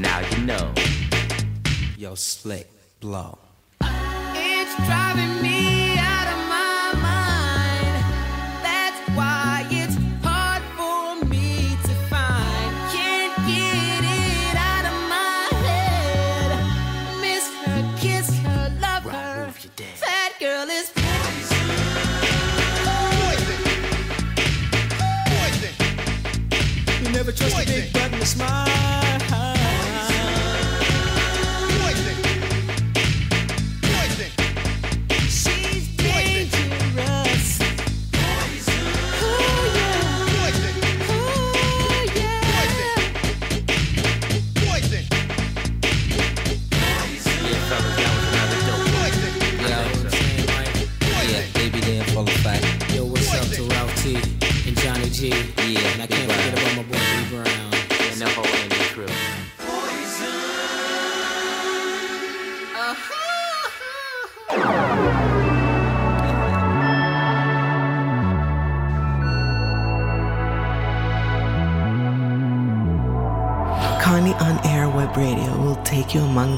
Now you know. Yo, slick blow. It's driving me out of my mind. That's why it's hard for me to find. Can't get it out of my head. Miss her, kiss her, love her. That girl is. Poison. Poison. You never trust a big button to smile.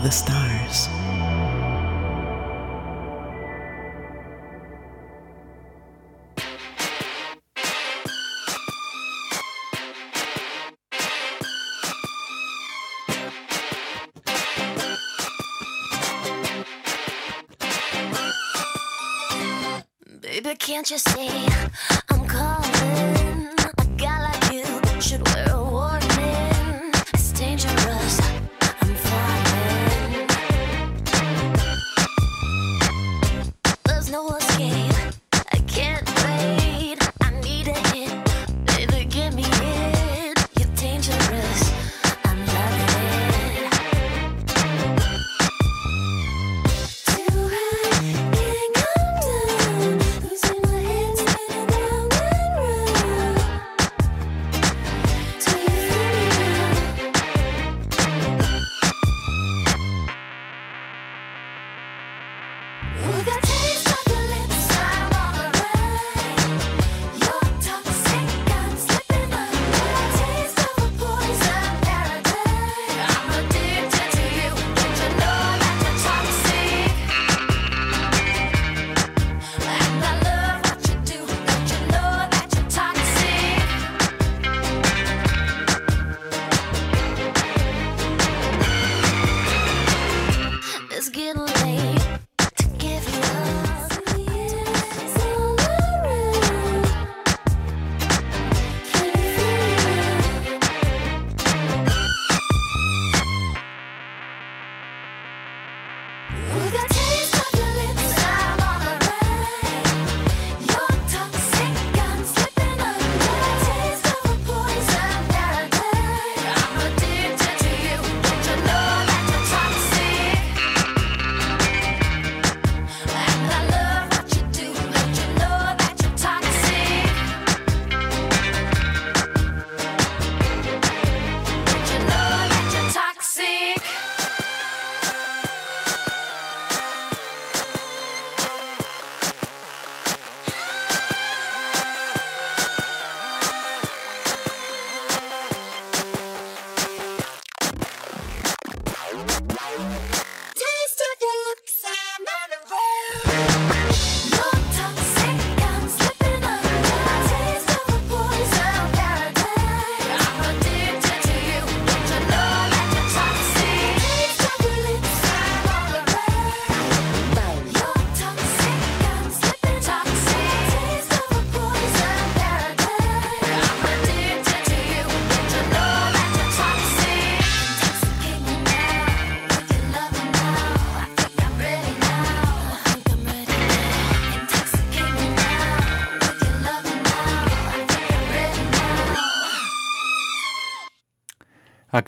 the stars.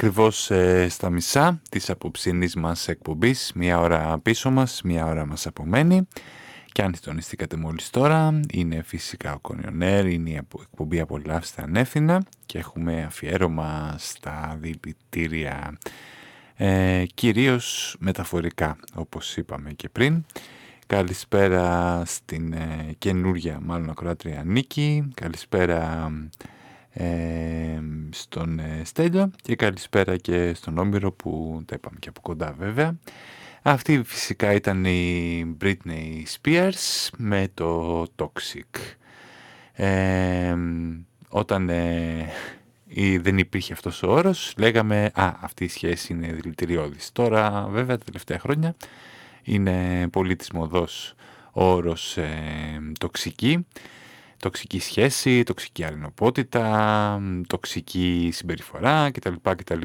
Ακριβώς ε, στα μισά της απόψινής μας εκπομπής, μία ώρα πίσω μας, μία ώρα μας απομένει. Και αν συντονιστήκατε μόλις τώρα, είναι φυσικά ο Κονιονέρ, είναι η εκπομπή «Απολαύστε ανεύθυνα» και έχουμε αφιέρωμα στα δηλητήρια, ε, κυρίως μεταφορικά, όπως είπαμε και πριν. Καλησπέρα στην ε, καινούργια, μάλλον ακροάτρια Νίκη, καλησπέρα ε, στον ε, Στέλιο και καλησπέρα και στον Όμηρο που τα είπαμε και από κοντά βέβαια. Αυτή φυσικά ήταν η Britney Spears με το Toxic. Ε, όταν ε, δεν υπήρχε αυτός ο όρος, λέγαμε «Α, αυτή η σχέση είναι δηλητηριώδης». Τώρα, βέβαια, τα τελευταία χρόνια είναι πολύ της μοδός ο όρος ε, τοξική. Τοξική σχέση, τοξική αρινοπότητα, τοξική συμπεριφορά κτλ. κτλ.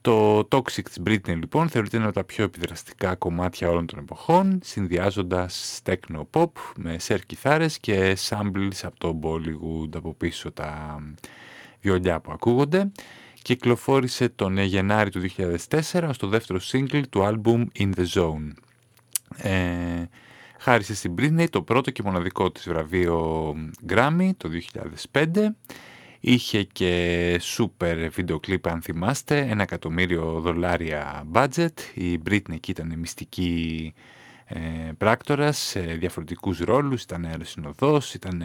Το Toxic της Britney λοιπόν θεωρείται ένα από τα πιο επιδραστικά κομμάτια όλων των εποχών, συνδυάζοντας techno pop με σερ κιθάρες και samples από το Bollywood από πίσω τα βιολιά που ακούγονται. Κυκλοφόρησε τον Γενάρη του 2004 ως το δεύτερο single του album In The Zone. Ε, χάρισε στην Britney το πρώτο και μοναδικό της βραβείο Grammy το 2005 Είχε και σούπερ βίντεο κλιπ αν θυμάστε, ένα εκατομμύριο δολάρια budget. Η Britney εκεί ήταν μυστική ε, πράκτορας σε διαφορετικούς ρόλους, ήταν αεροσυνοδός, ήταν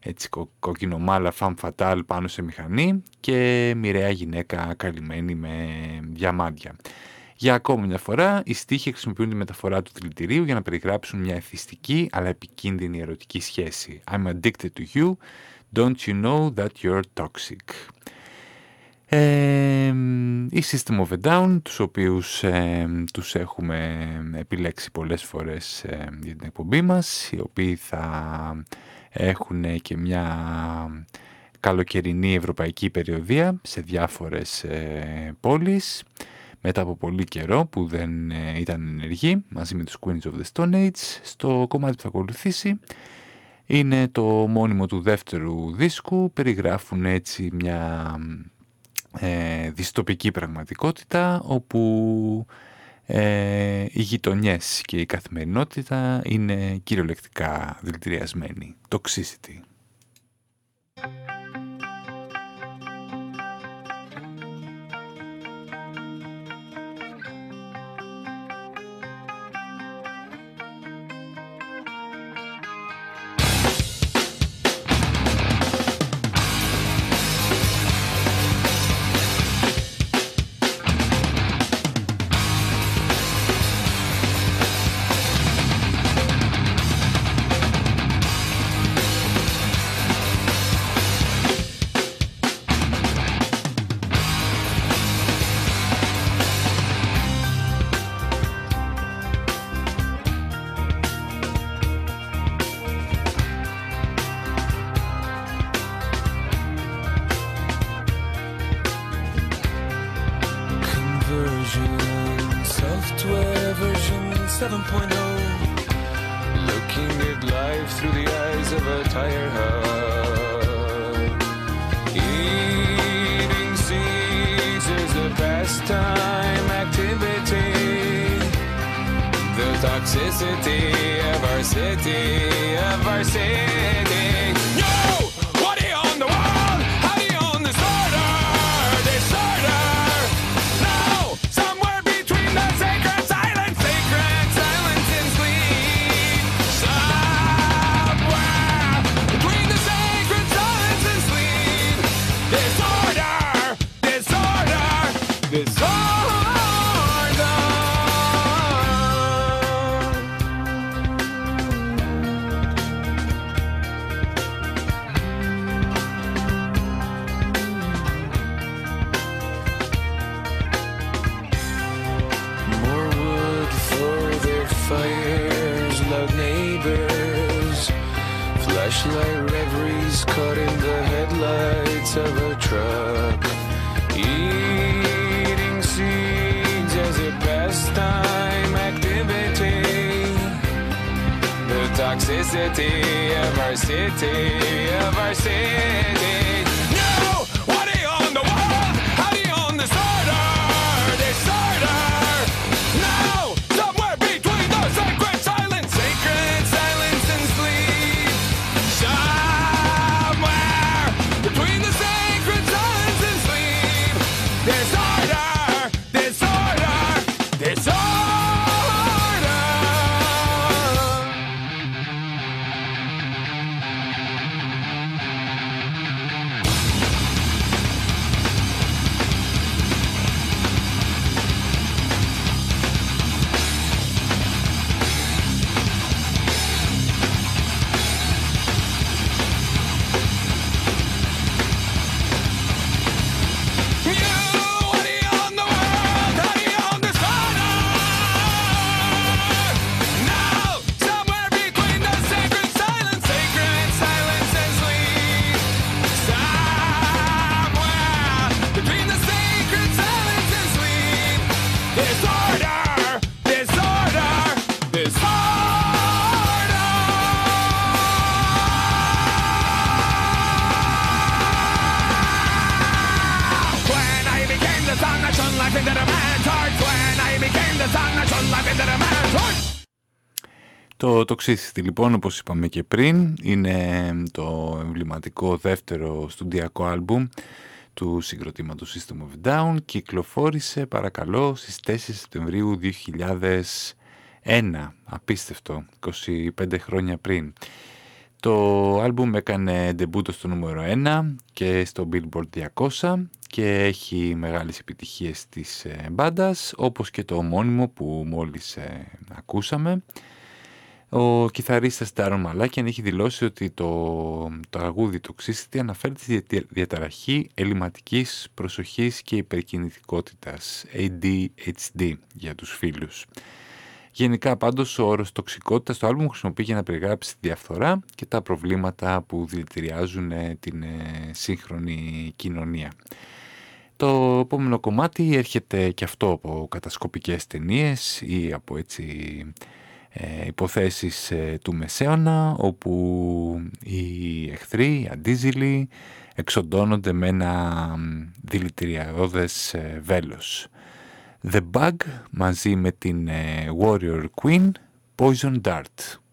έτσι κο, κοκκινομάλα φαμ φατάλ πάνω σε μηχανή και μοιραία γυναίκα καλυμμένη με διαμάντια. Για ακόμη μια φορά, οι στίχοι χρησιμοποιούν τη μεταφορά του δηλητηρίου για να περιγράψουν μια εθιστική αλλά επικίνδυνη ερωτική σχέση. I'm addicted to you Don't you know that you're toxic; Ε, η System of a Down, τους οποίους ε, τους έχουμε επιλέξει πολλές φορές ε, για την εκπομπή μας, οι οποίοι θα έχουν και μια καλοκαιρινή ευρωπαϊκή περιοδία σε διάφορες ε, πόλεις μετά από πολύ καιρό που δεν ήταν ενεργοί μαζί με τους Queens of the Stone Age στο κομμάτι που θα ακολουθήσει είναι το μόνιμο του δεύτερου δίσκου, περιγράφουν έτσι μια ε, διστοπική πραγματικότητα όπου ε, οι γειτονιές και η καθημερινότητα είναι κυριολεκτικά δηλητηριασμένοι. Toxicity. το τοξίστη λοιπόν όπως είπαμε και πριν είναι το εμβληματικό δεύτερο στουντιακό άλμπουμ του συγκροτήματος System of Down. Κυκλοφόρησε παρακαλώ στις 4 Σεπτεμβρίου 2001 απίστευτο 25 χρόνια πριν. Το άλμπουμ έκανε ντεμπούτο στο νούμερο 1 και στο Billboard 200 και έχει μεγάλες επιτυχίες της ε, μπάντας, όπως και το ομώνυμο που μόλις ε, ακούσαμε. Ο κιθαρίστας Τάρον Μαλάκιαν έχει δηλώσει ότι το, το αγούδι αναφέρεται αναφέρει διαταραχή ελληματικής προσοχής και υπερκινητικότητας ADHD για τους φίλους. Γενικά πάντως ο όρος τοξικότητας στο άλμπουμ χρησιμοποιεί για να περιγράψει τη διαφθορά και τα προβλήματα που δηλητηριάζουν ε, την ε, σύγχρονη κοινωνία. Το επόμενο κομμάτι έρχεται και αυτό από κατασκοπικές ταινίες ή από έτσι ε, υποθέσεις του Μεσαίωνα όπου οι εχθροί, οι αντίζηλοι εξοντώνονται με ένα δηλητηριαδόδες. The Bug μαζί με την Warrior Queen Poison Dart.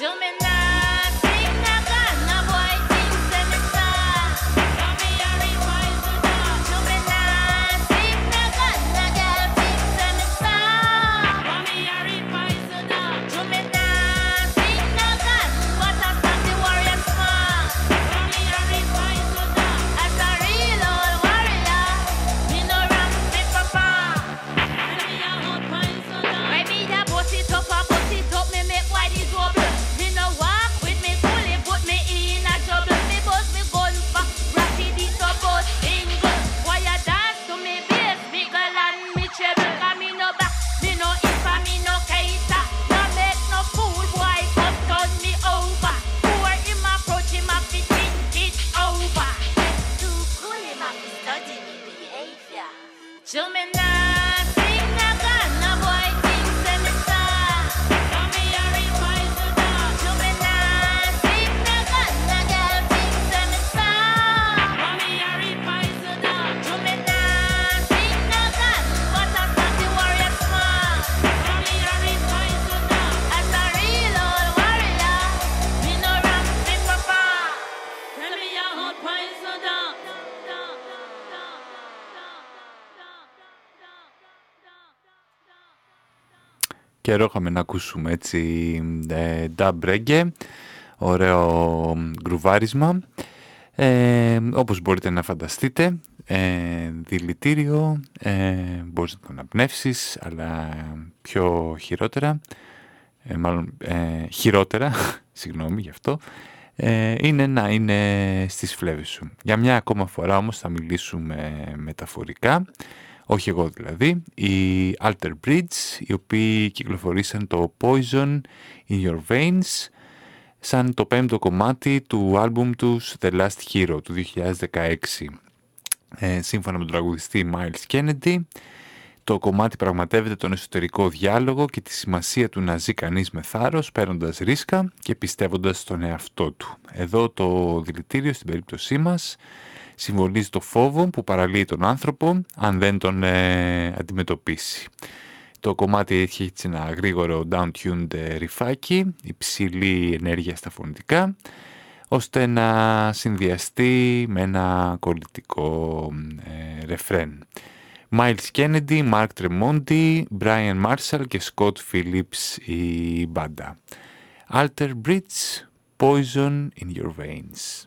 Yo me Καιρό είχαμε να ακούσουμε έτσι ε, dub reggae, ωραίο γκρουβάρισμα. Ε, όπως μπορείτε να φανταστείτε, ε, δηλητήριο, ε, μπορείς να το αναπνεύσεις, αλλά πιο χειρότερα, ε, μάλλον ε, χειρότερα, (laughs) συγγνώμη γι' αυτό, ε, είναι να είναι στις φλέβες σου. Για μια ακόμα φορά όμως θα μιλήσουμε μεταφορικά, όχι εγώ δηλαδή, οι Alter Bridge, οι οποίοι κυκλοφορήσαν το Poison in Your Veins, σαν το πέμπτο κομμάτι του άλμπουμ τους The Last Hero του 2016. Ε, σύμφωνα με τον τραγουδιστή Miles Kennedy, το κομμάτι πραγματεύεται τον εσωτερικό διάλογο και τη σημασία του να ζει κανείς με θάρρος, παίρνοντας ρίσκα και πιστεύοντας στον εαυτό του. Εδώ το δηλητήριο στην περίπτωσή μας συμβολίζει το φόβο που παραλύει τον άνθρωπο αν δεν τον ε, αντιμετωπίσει. Το κομμάτι έχει έτσι ένα γρήγορο down-tuned ρυφάκι, υψηλή ενέργεια στα φωνητικά, ώστε να συνδυαστεί με ένα κολλητικό ε, ρεφρέν. Miles Kennedy, Mark Tremonti, Brian Marshall και Scott Phillips η μπάντα. Alter Bridge, Poison in Your Veins.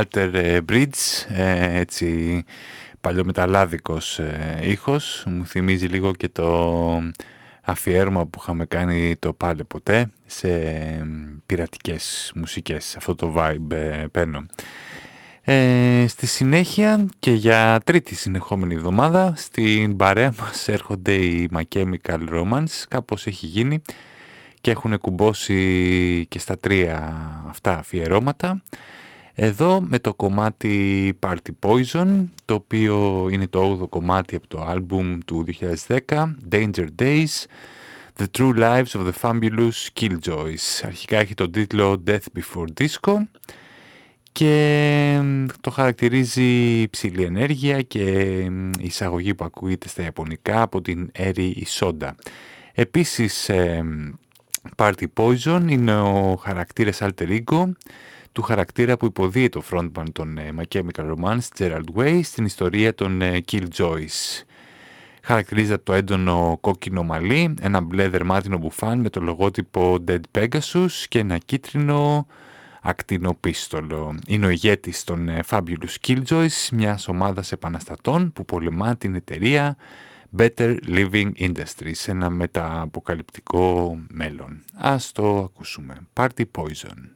Alter ε, Bridge, ε, έτσι παλιομεταλλάδικος ε, ήχος. Μου θυμίζει λίγο και το αφιέρωμα που είχαμε κάνει το πάλι ποτέ σε πειρατικές μουσικές. Αυτό το vibe ε, παίρνω. Ε, στη συνέχεια και για τρίτη συνεχόμενη εβδομάδα στην παρέα μας έρχονται οι My Chemical Romance, κάπως έχει γίνει και έχουν κουμπώσει και στα τρία αυτά αφιερώματα. Εδώ με το κομμάτι Party Poison, το οποίο είναι το 8ο κομμάτι από το άλμπουμ του 2010, Danger Days, The True Lives of the Fabulous Killjoys. Αρχικά έχει τον τίτλο Death Before Disco και το χαρακτηρίζει υψηλή ενέργεια και η εισαγωγή που ακούγεται στα Ιαπωνικά από την Eri Ισόντα. Επίσης, Party Poison είναι ο χαρακτήρας alter ego του χαρακτήρα που υποδίει το frontman των My Chemical Romance, Gerald Way, στην ιστορία των Killjoys. Χαρακτηρίζεται το έντονο κόκκινο μαλλί, ένα μπλε δερμάτινο μπουφάν με το λογότυπο Dead Pegasus και ένα κίτρινο ακτινοπίστολο. Είναι ο ηγέτης των Fabulous Killjoys, μιας ομάδας επαναστατών που πολεμά την εταιρεία Better Living Industries, σε ένα μεταποκαλυπτικό μέλλον. Ας το ακούσουμε. Party Poison.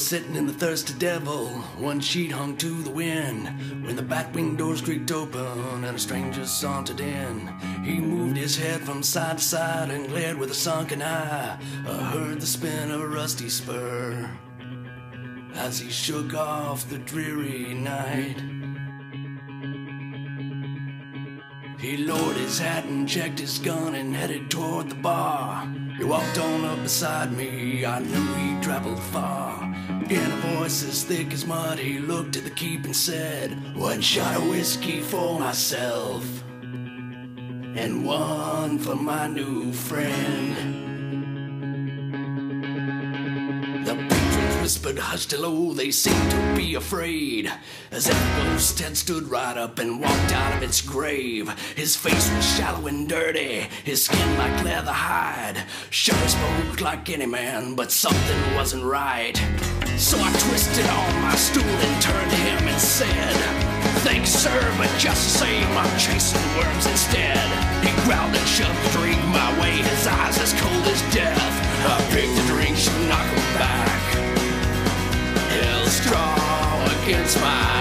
Was sitting in the thirsty devil, one sheet hung to the wind, when the back wing doors creaked open and a stranger sauntered in. He moved his head from side to side and glared with a sunken eye. I heard the spin of a rusty spur as he shook off the dreary night. He lowered his hat and checked his gun and headed toward the bar. He walked on up beside me, I knew he'd traveled far. In a voice as thick as mud, he looked at the keep and said, One shot of whiskey for myself, and one for my new friend. The patrons whispered hushed hello, they seemed to be afraid. As if ghost had stood right up and walked out of its grave. His face was shallow and dirty, his skin like leather hide. Sure spoke like any man, but something wasn't right. So I twisted on my stool and turned to him and said, Thanks, sir, but just the same, I'm chasing worms instead. He growled and shoved the drink my way, his eyes as cold as death. I picked the drink, she knocked him back. Held straw against my.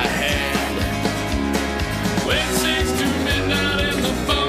When six to midnight in the phony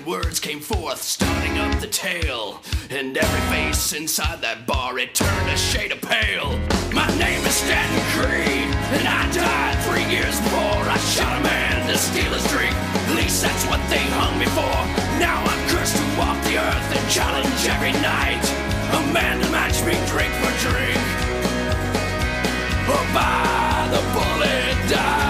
and words came forth, starting up the tale. And every face inside that bar, it turned a shade of pale. My name is Stanton Creed, and I died three years before I shot a man to steal his drink. At least that's what they hung me for. Now I'm cursed to walk the earth and challenge every night. A man to match me drink for drink. Or by the bullet die.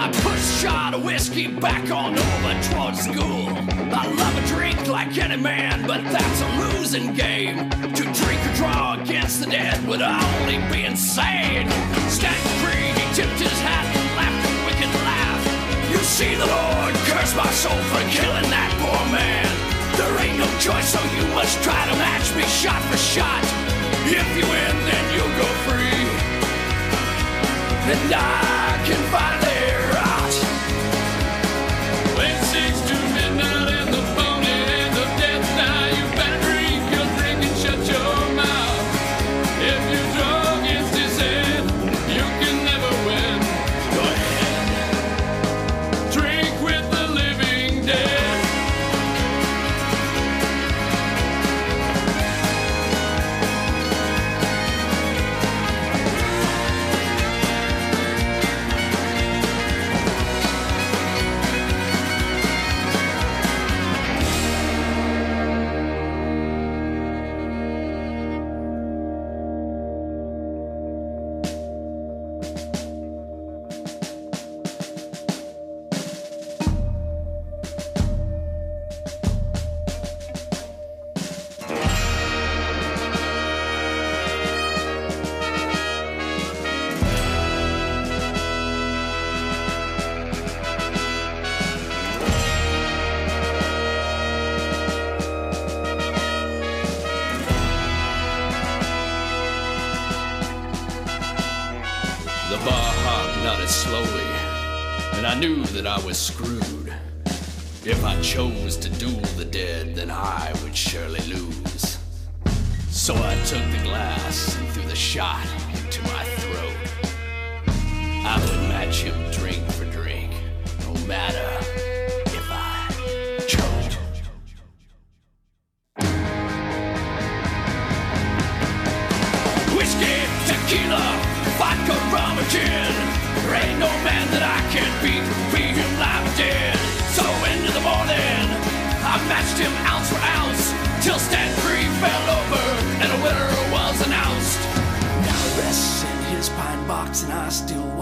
I push shot of whiskey back on over towards school. I love a drink like any man, but that's a losing game. To drink or draw against the dead would only be insane. Stank Creed, he tipped his hat and laughed a wicked laugh. You see, the Lord curse my soul for killing that poor man. There ain't no choice, so you must try to match me shot for shot. If you win, then you'll go free. And I can finally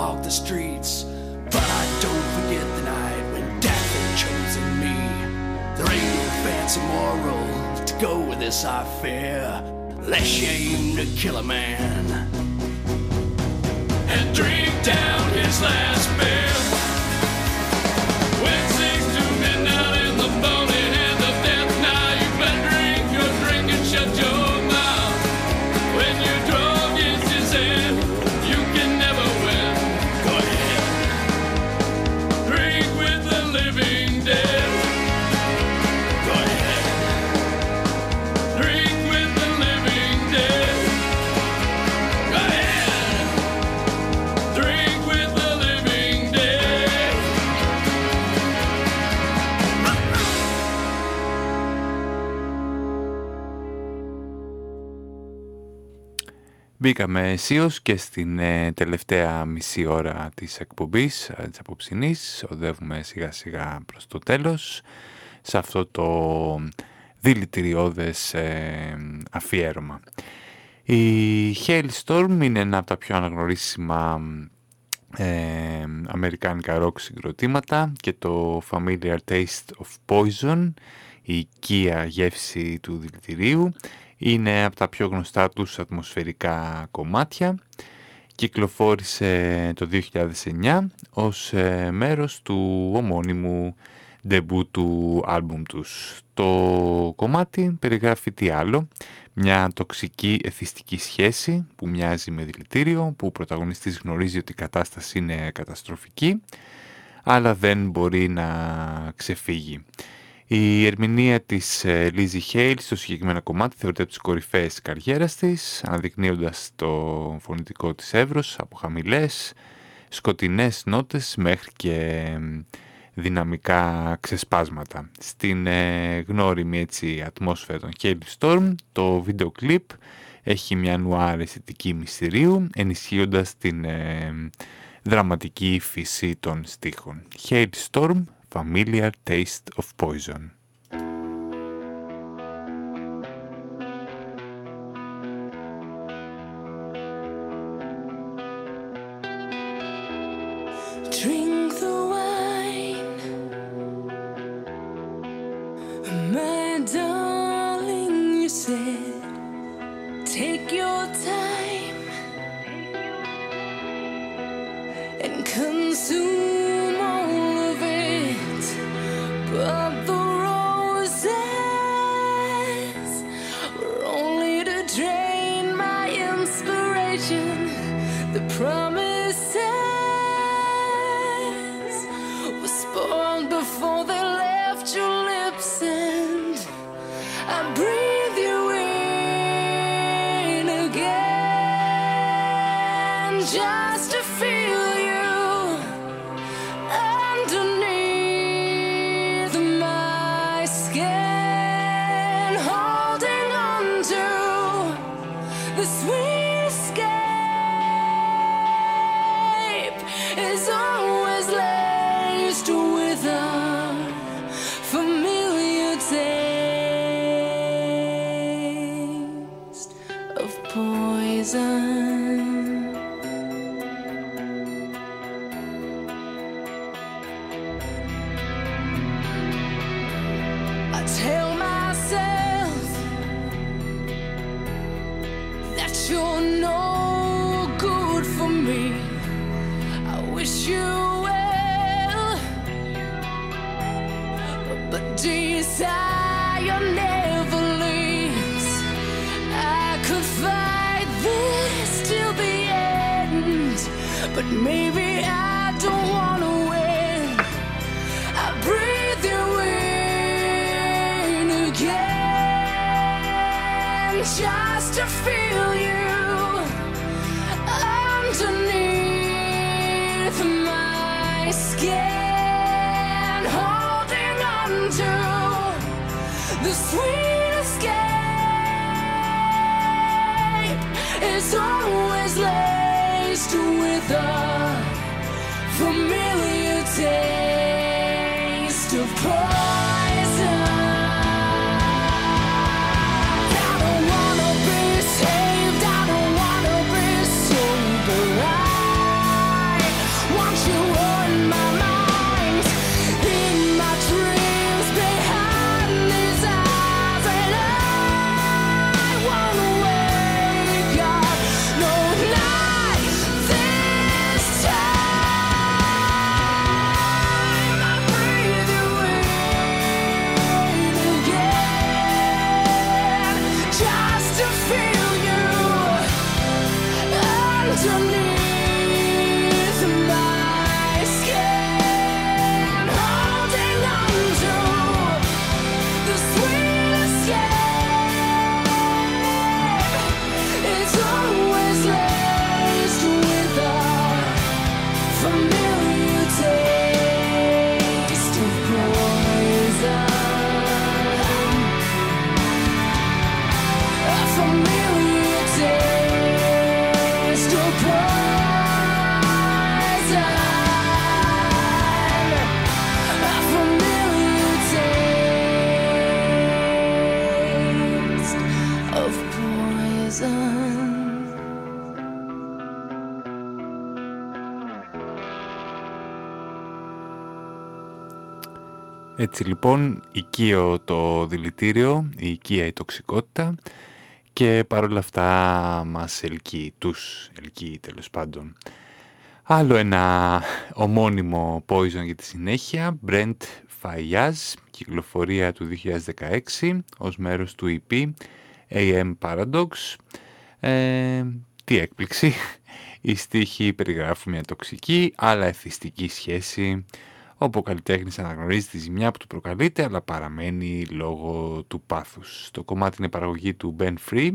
walk the streets. But I don't forget the night when death had chosen me. There ain't no fancy moral to go with this I fear, Less aim to kill a man and drink down his last beer. Μπήκαμε αισίως και στην ε, τελευταία μισή ώρα της εκπομπής, ε, της απόψινής. Οδεύουμε σιγά σιγά προς το τέλος σε αυτό το δηλητηριώδες ε, αφιέρωμα. Η Hailstorm είναι ένα από τα πιο αναγνωρίσιμα ε, αμερικάνικα ροκ συγκροτήματα και το Familiar Taste of Poison, η οικία γεύση του δηλητηρίου, είναι από τα πιο γνωστά τους ατμοσφαιρικά κομμάτια. Κυκλοφόρησε το 2009 ως ε, μέρος του ομώνυμου ντεμπού του άλμπουμ τους. Το κομμάτι περιγράφει τι άλλο, μια τοξική εθιστική σχέση που μοιάζει με δηλητήριο, που ο πρωταγωνιστής γνωρίζει ότι η κατάσταση είναι καταστροφική, αλλά δεν μπορεί να ξεφύγει. Η ερμηνεία της ε, Lizzie Hale στο συγκεκριμένο κομμάτι θεωρείται από τις κορυφαίες της καριέρας της, αναδεικνύοντας το φωνητικό της εύρος από χαμηλές, σκοτεινές νότες μέχρι και δυναμικά ξεσπάσματα. Στην ε, γνώριμη έτσι ατμόσφαιρα των Hailstorm, το βίντεο κλιπ έχει μια νουάρ αισθητική μυστηρίου, ενισχύοντας την ε, δραματική φύση των στίχων. Hailstorm, Familiar Taste of Poison. to wither. Έτσι λοιπόν, οικείο το δηλητήριο, η οικία η τοξικότητα και παρόλα αυτά μας ελκύει, τους ελκύει τέλος πάντων. Άλλο ένα ομώνυμο Poison για τη συνέχεια, Brent Fayaz, κυκλοφορία του 2016 ως μέρος του EP AM Paradox. Ε, τι έκπληξη, (laughs) οι στίχοι περιγράφουν μια τοξική αλλά εθιστική σχέση όπου ο καλλιτέχνης αναγνωρίζει τη ζημιά που του προκαλείται αλλά παραμένει λόγω του πάθους. Το κομμάτι είναι παραγωγή του Ben Free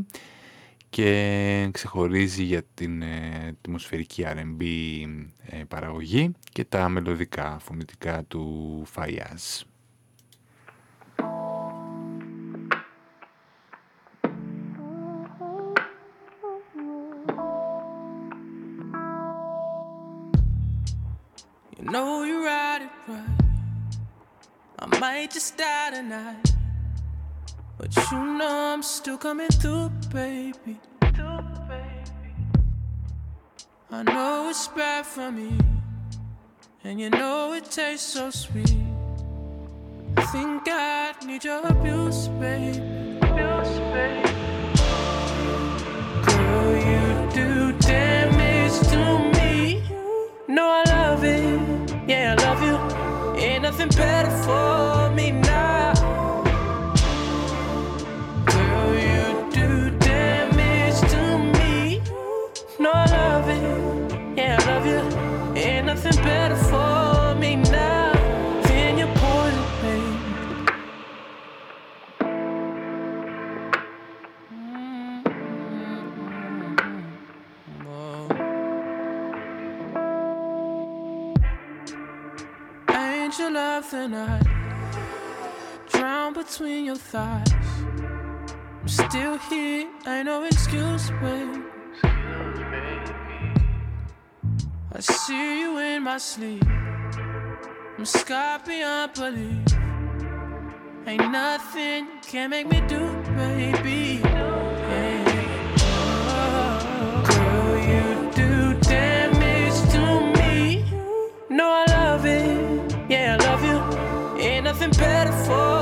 και ξεχωρίζει για την ε, ατμοσφαιρική R&B ε, παραγωγή και τα μελωδικά φωνητικά του Fayaz. You know you might just die tonight. But you know I'm still coming through, baby. I know it's bad for me. And you know it tastes so sweet. I think I need your abuse, baby. Abuse, baby. Girl, you do damage to me. No, I love it. Yeah, I love you. Nothing better for me now. Between your thighs. I'm still here, ain't no excuse, babe. I see you in my sleep. I'm scarred beyond belief. Ain't nothing can make me do, baby. Yeah. Girl, you do damage to me. No, I love it. Yeah, I love you. Ain't nothing better for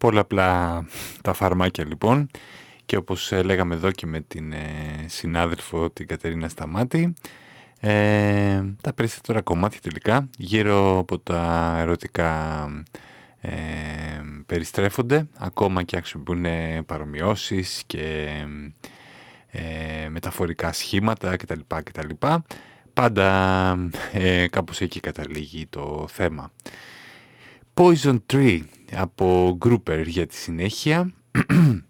Πολλαπλά τα φαρμάκια λοιπόν και όπως ε, λέγαμε εδώ και με την ε, συνάδελφο την Κατερίνα Σταμάτη ε, τα περισσότερα κομμάτια τελικά γύρω από τα ερωτικά ε, περιστρέφονται ακόμα και αξιοποιούν παρομοιώσεις και ε, μεταφορικά σχήματα κτλ. κτλ. Πάντα ε, κάπως εκεί καταλήγει το θέμα. Poison Tree από Grouper για τη συνέχεια. (clears throat)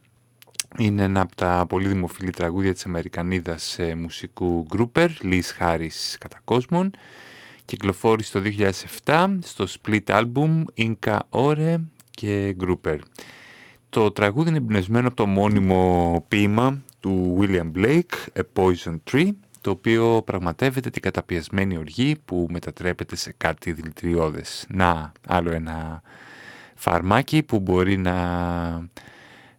Είναι ένα από τα πολύ δημοφιλή τραγούδια της Αμερικανίδας ε, μουσικού Grouper, Liz Harris κατά κόσμον. Κυκλοφόρησε το 2007 στο split album Inca Ore και Grouper. Το τραγούδι είναι εμπνευσμένο από το μόνιμο ποίημα του William Blake, A Poison Tree, το οποίο πραγματεύεται την καταπιεσμένη οργή που μετατρέπεται σε κάτι δηλητηριώδες. Να, άλλο ένα φαρμάκι που μπορεί να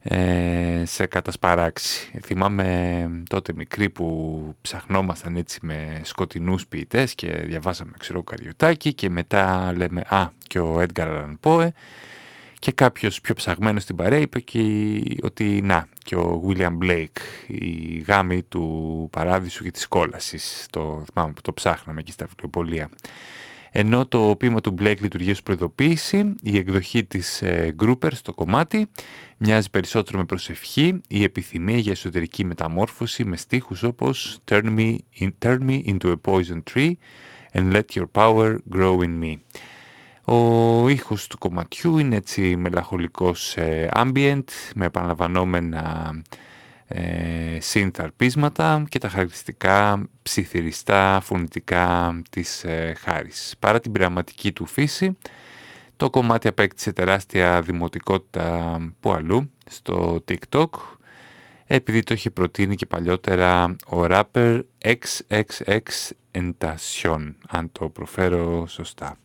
ε, σε κατασπαράξει. Θυμάμαι τότε μικρή που ψαχνόμασταν έτσι με σκοτεινούς ποιητές και διαβάσαμε ξέρω καριωτάκι και μετά λέμε «Α, και ο Edgar Allan Poe» και κάποιος πιο ψαγμένος στην παρέα είπε και ότι να και ο William Blake η γάμη του παράδεισου και της κόλασης το θυμάμαι που το ψάχναμε εκεί στα βιβλιοπολία ενώ το ποίημα του Blake λειτουργεί ως προειδοποίηση η εκδοχή της ε, Grouper στο κομμάτι μοιάζει περισσότερο με προσευχή. Η επιθυμία για εσωτερική μεταμόρφωση με στίχους όπως Turn me, in, turn me into a poison tree and let your power grow in me ο ήχος του κομματιού είναι έτσι μελαγχολικός ε, ambient με επαναλαμβανόμενα ε, synth αρπίσματα και τα χαρακτηριστικά ψιθυριστά φωνητικά της ε, Χάρης. Παρά την πειραματική του φύση, το κομμάτι απέκτησε τεράστια δημοτικότητα που αλλού, στο TikTok, επειδή το είχε προτείνει και παλιότερα ο rapper XXX Entation, αν το προφέρω σωστά.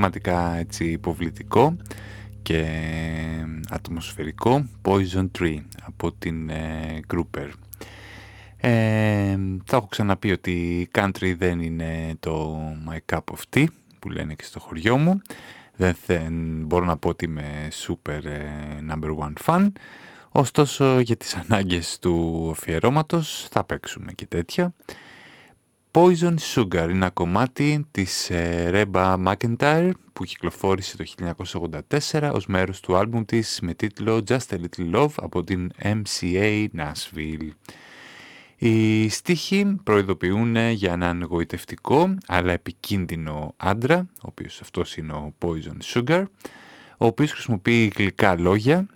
Πραγματικά έτσι υποβλητικό και ατμοσφαιρικό Poison Tree από την ε, Grouper. Ε, θα έχω ξαναπεί ότι η country δεν είναι το my cup of tea που λένε και στο χωριό μου. Δεν, δεν μπορώ να πω ότι είμαι super ε, number one fan. Ωστόσο για τις ανάγκες του αφιερώματος θα παίξουμε και τέτοια. Poison Sugar είναι ένα κομμάτι της ε, Reba McEntire που κυκλοφόρησε το 1984 ως μέρος του άλμπουμ της με τίτλο Just a Little Love από την MCA Nashville. Οι στίχοι προειδοποιούν για έναν γοητευτικό αλλά επικίνδυνο άντρα, ο οποίος αυτός είναι ο Poison Sugar, ο οποίος χρησιμοποιεί γλυκά λόγια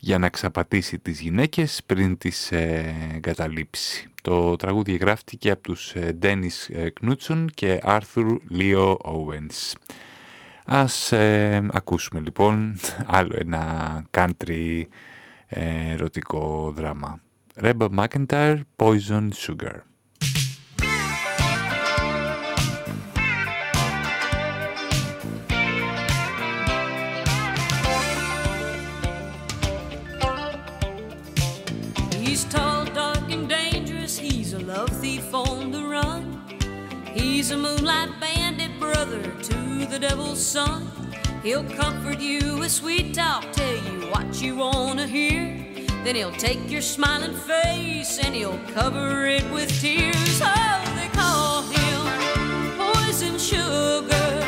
για να ξαπατήσει τις γυναίκες πριν τις ε, εγκαταλείψει. Το τραγούδι γράφτηκε από τους ε, Dennis Knudson και Arthur Leo Owens. Ας ε, ακούσουμε λοιπόν (laughs) άλλο ένα country ε, ερωτικό δράμα. Reba McEntire, Poison Sugar. He's tall, dark, and dangerous. He's a love thief on the run. He's a moonlight bandit brother to the devil's son. He'll comfort you with sweet talk, tell you what you want to hear. Then he'll take your smiling face and he'll cover it with tears. Oh, they call him poison sugar.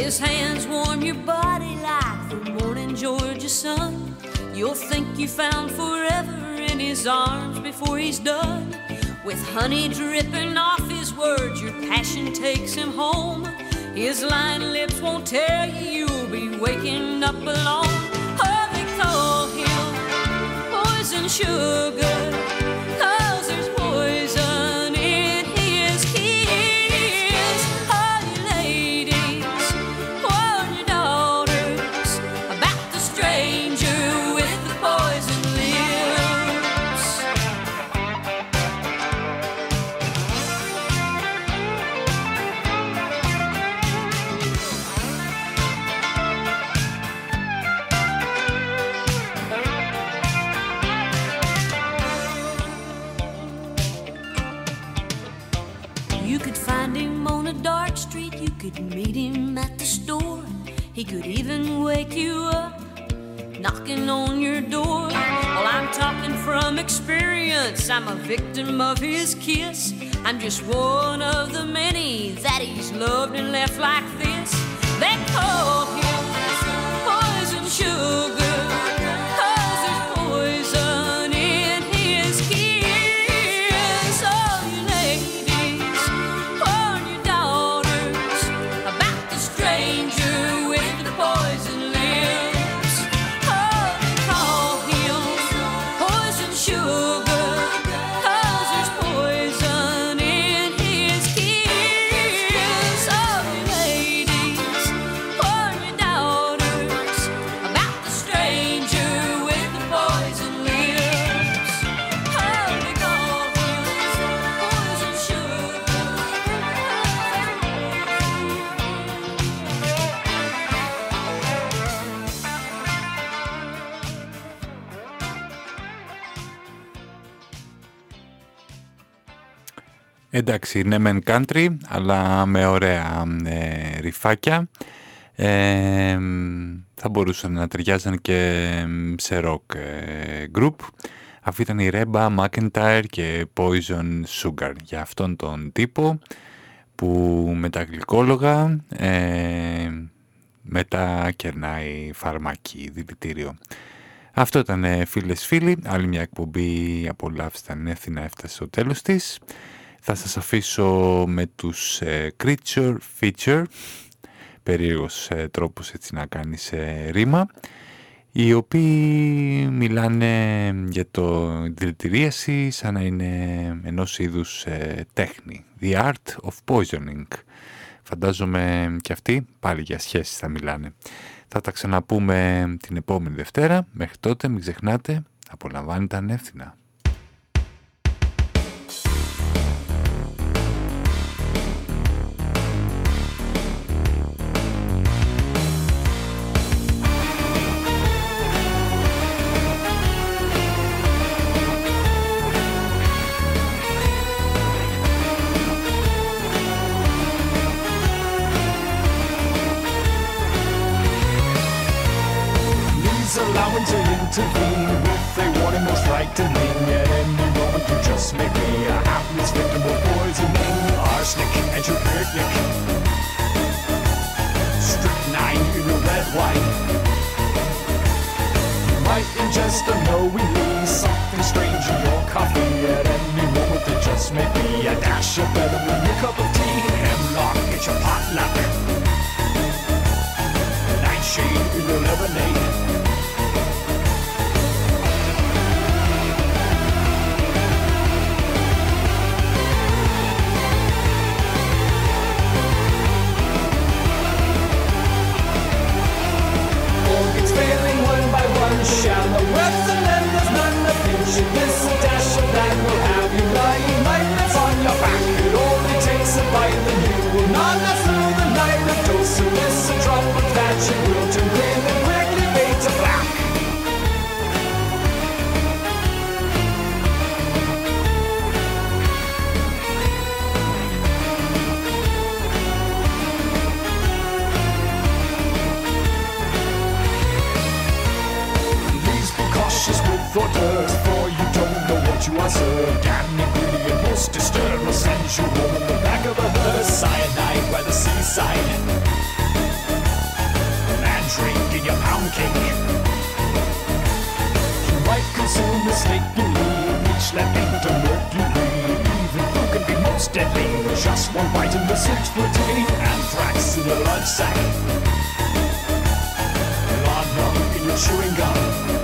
His hands warm your body like the morning Georgia sun. You'll think you found forever in his arms before he's done. With honey dripping off his words, your passion takes him home. His lying lips won't tell you you'll be waking up alone. Oh, they call him poison sugar. Meet him at the store. He could even wake you up, knocking on your door. Well, I'm talking from experience, I'm a victim of his kiss. I'm just one of the many that he's loved and left like Εντάξει, είναι μεν country, αλλά με ωραία ε, ρυφάκια. Ε, θα μπορούσαν να ταιριάζαν και σε rock ε, group. Αυτή ήταν η Reba McEntire και Poison Sugar. Για αυτόν τον τύπο που με τα γλυκόλογα ε, μετά κερνάει φαρμακή, δηλητήριο. Αυτό ήταν ε, φίλες φίλοι, άλλη μια εκπομπή απολαύστα Αθήνα έφτασε στο τέλος της. Θα σας αφήσω με τους ε, Creature Feature, περίεργος ε, τρόπος έτσι να κάνεις ε, ρήμα, οι οποίοι μιλάνε για το δηλητηρίαση σαν να είναι ενός είδους ε, τέχνη. The Art of Poisoning. Φαντάζομαι και αυτοί πάλι για σχέσεις θα μιλάνε. Θα τα ξαναπούμε την επόμενη Δευτέρα. Μέχρι τότε μην ξεχνάτε, απολαμβάνετε ανεύθυνα. Frightening. At any moment you just may be a hapless victim of poisoning, arsenic, and your picnic. Strychnine in your red wine. You might ingest unknowingly something strange in your coffee. At any moment there just may be a dash of venom in your cup of tea. Hemlock, it's your potluck. Nightshade in your lemonade. This, dash of that Will have you lying on your back It only takes a bite and you will not last through the night. A dose of this, a drop of that You will turn don't know what you are served. An ingredient most disturbed will send you home in the back of a hearse. Cyanide by the seaside. Man drinking your pound cake. You might consume mistakenly, each left into mercury. Even who can be most deadly? Just one bite in the six foot eight. Anthrax in your lunch sack. Laudanum in your chewing gum.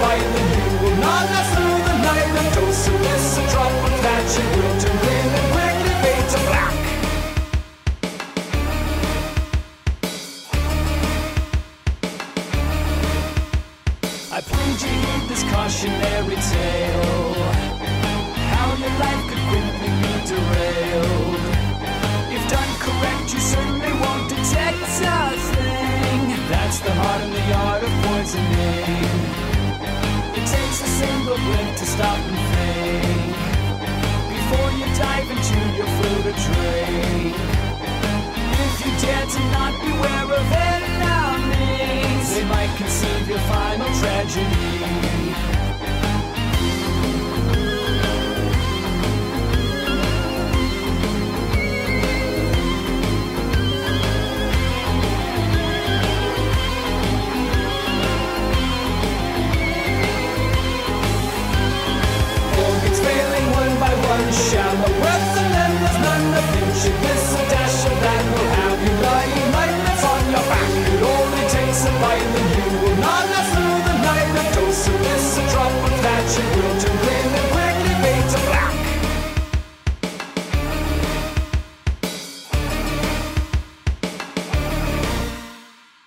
Bite and you will not last through the night. A dose of this, a drop of that, you will turn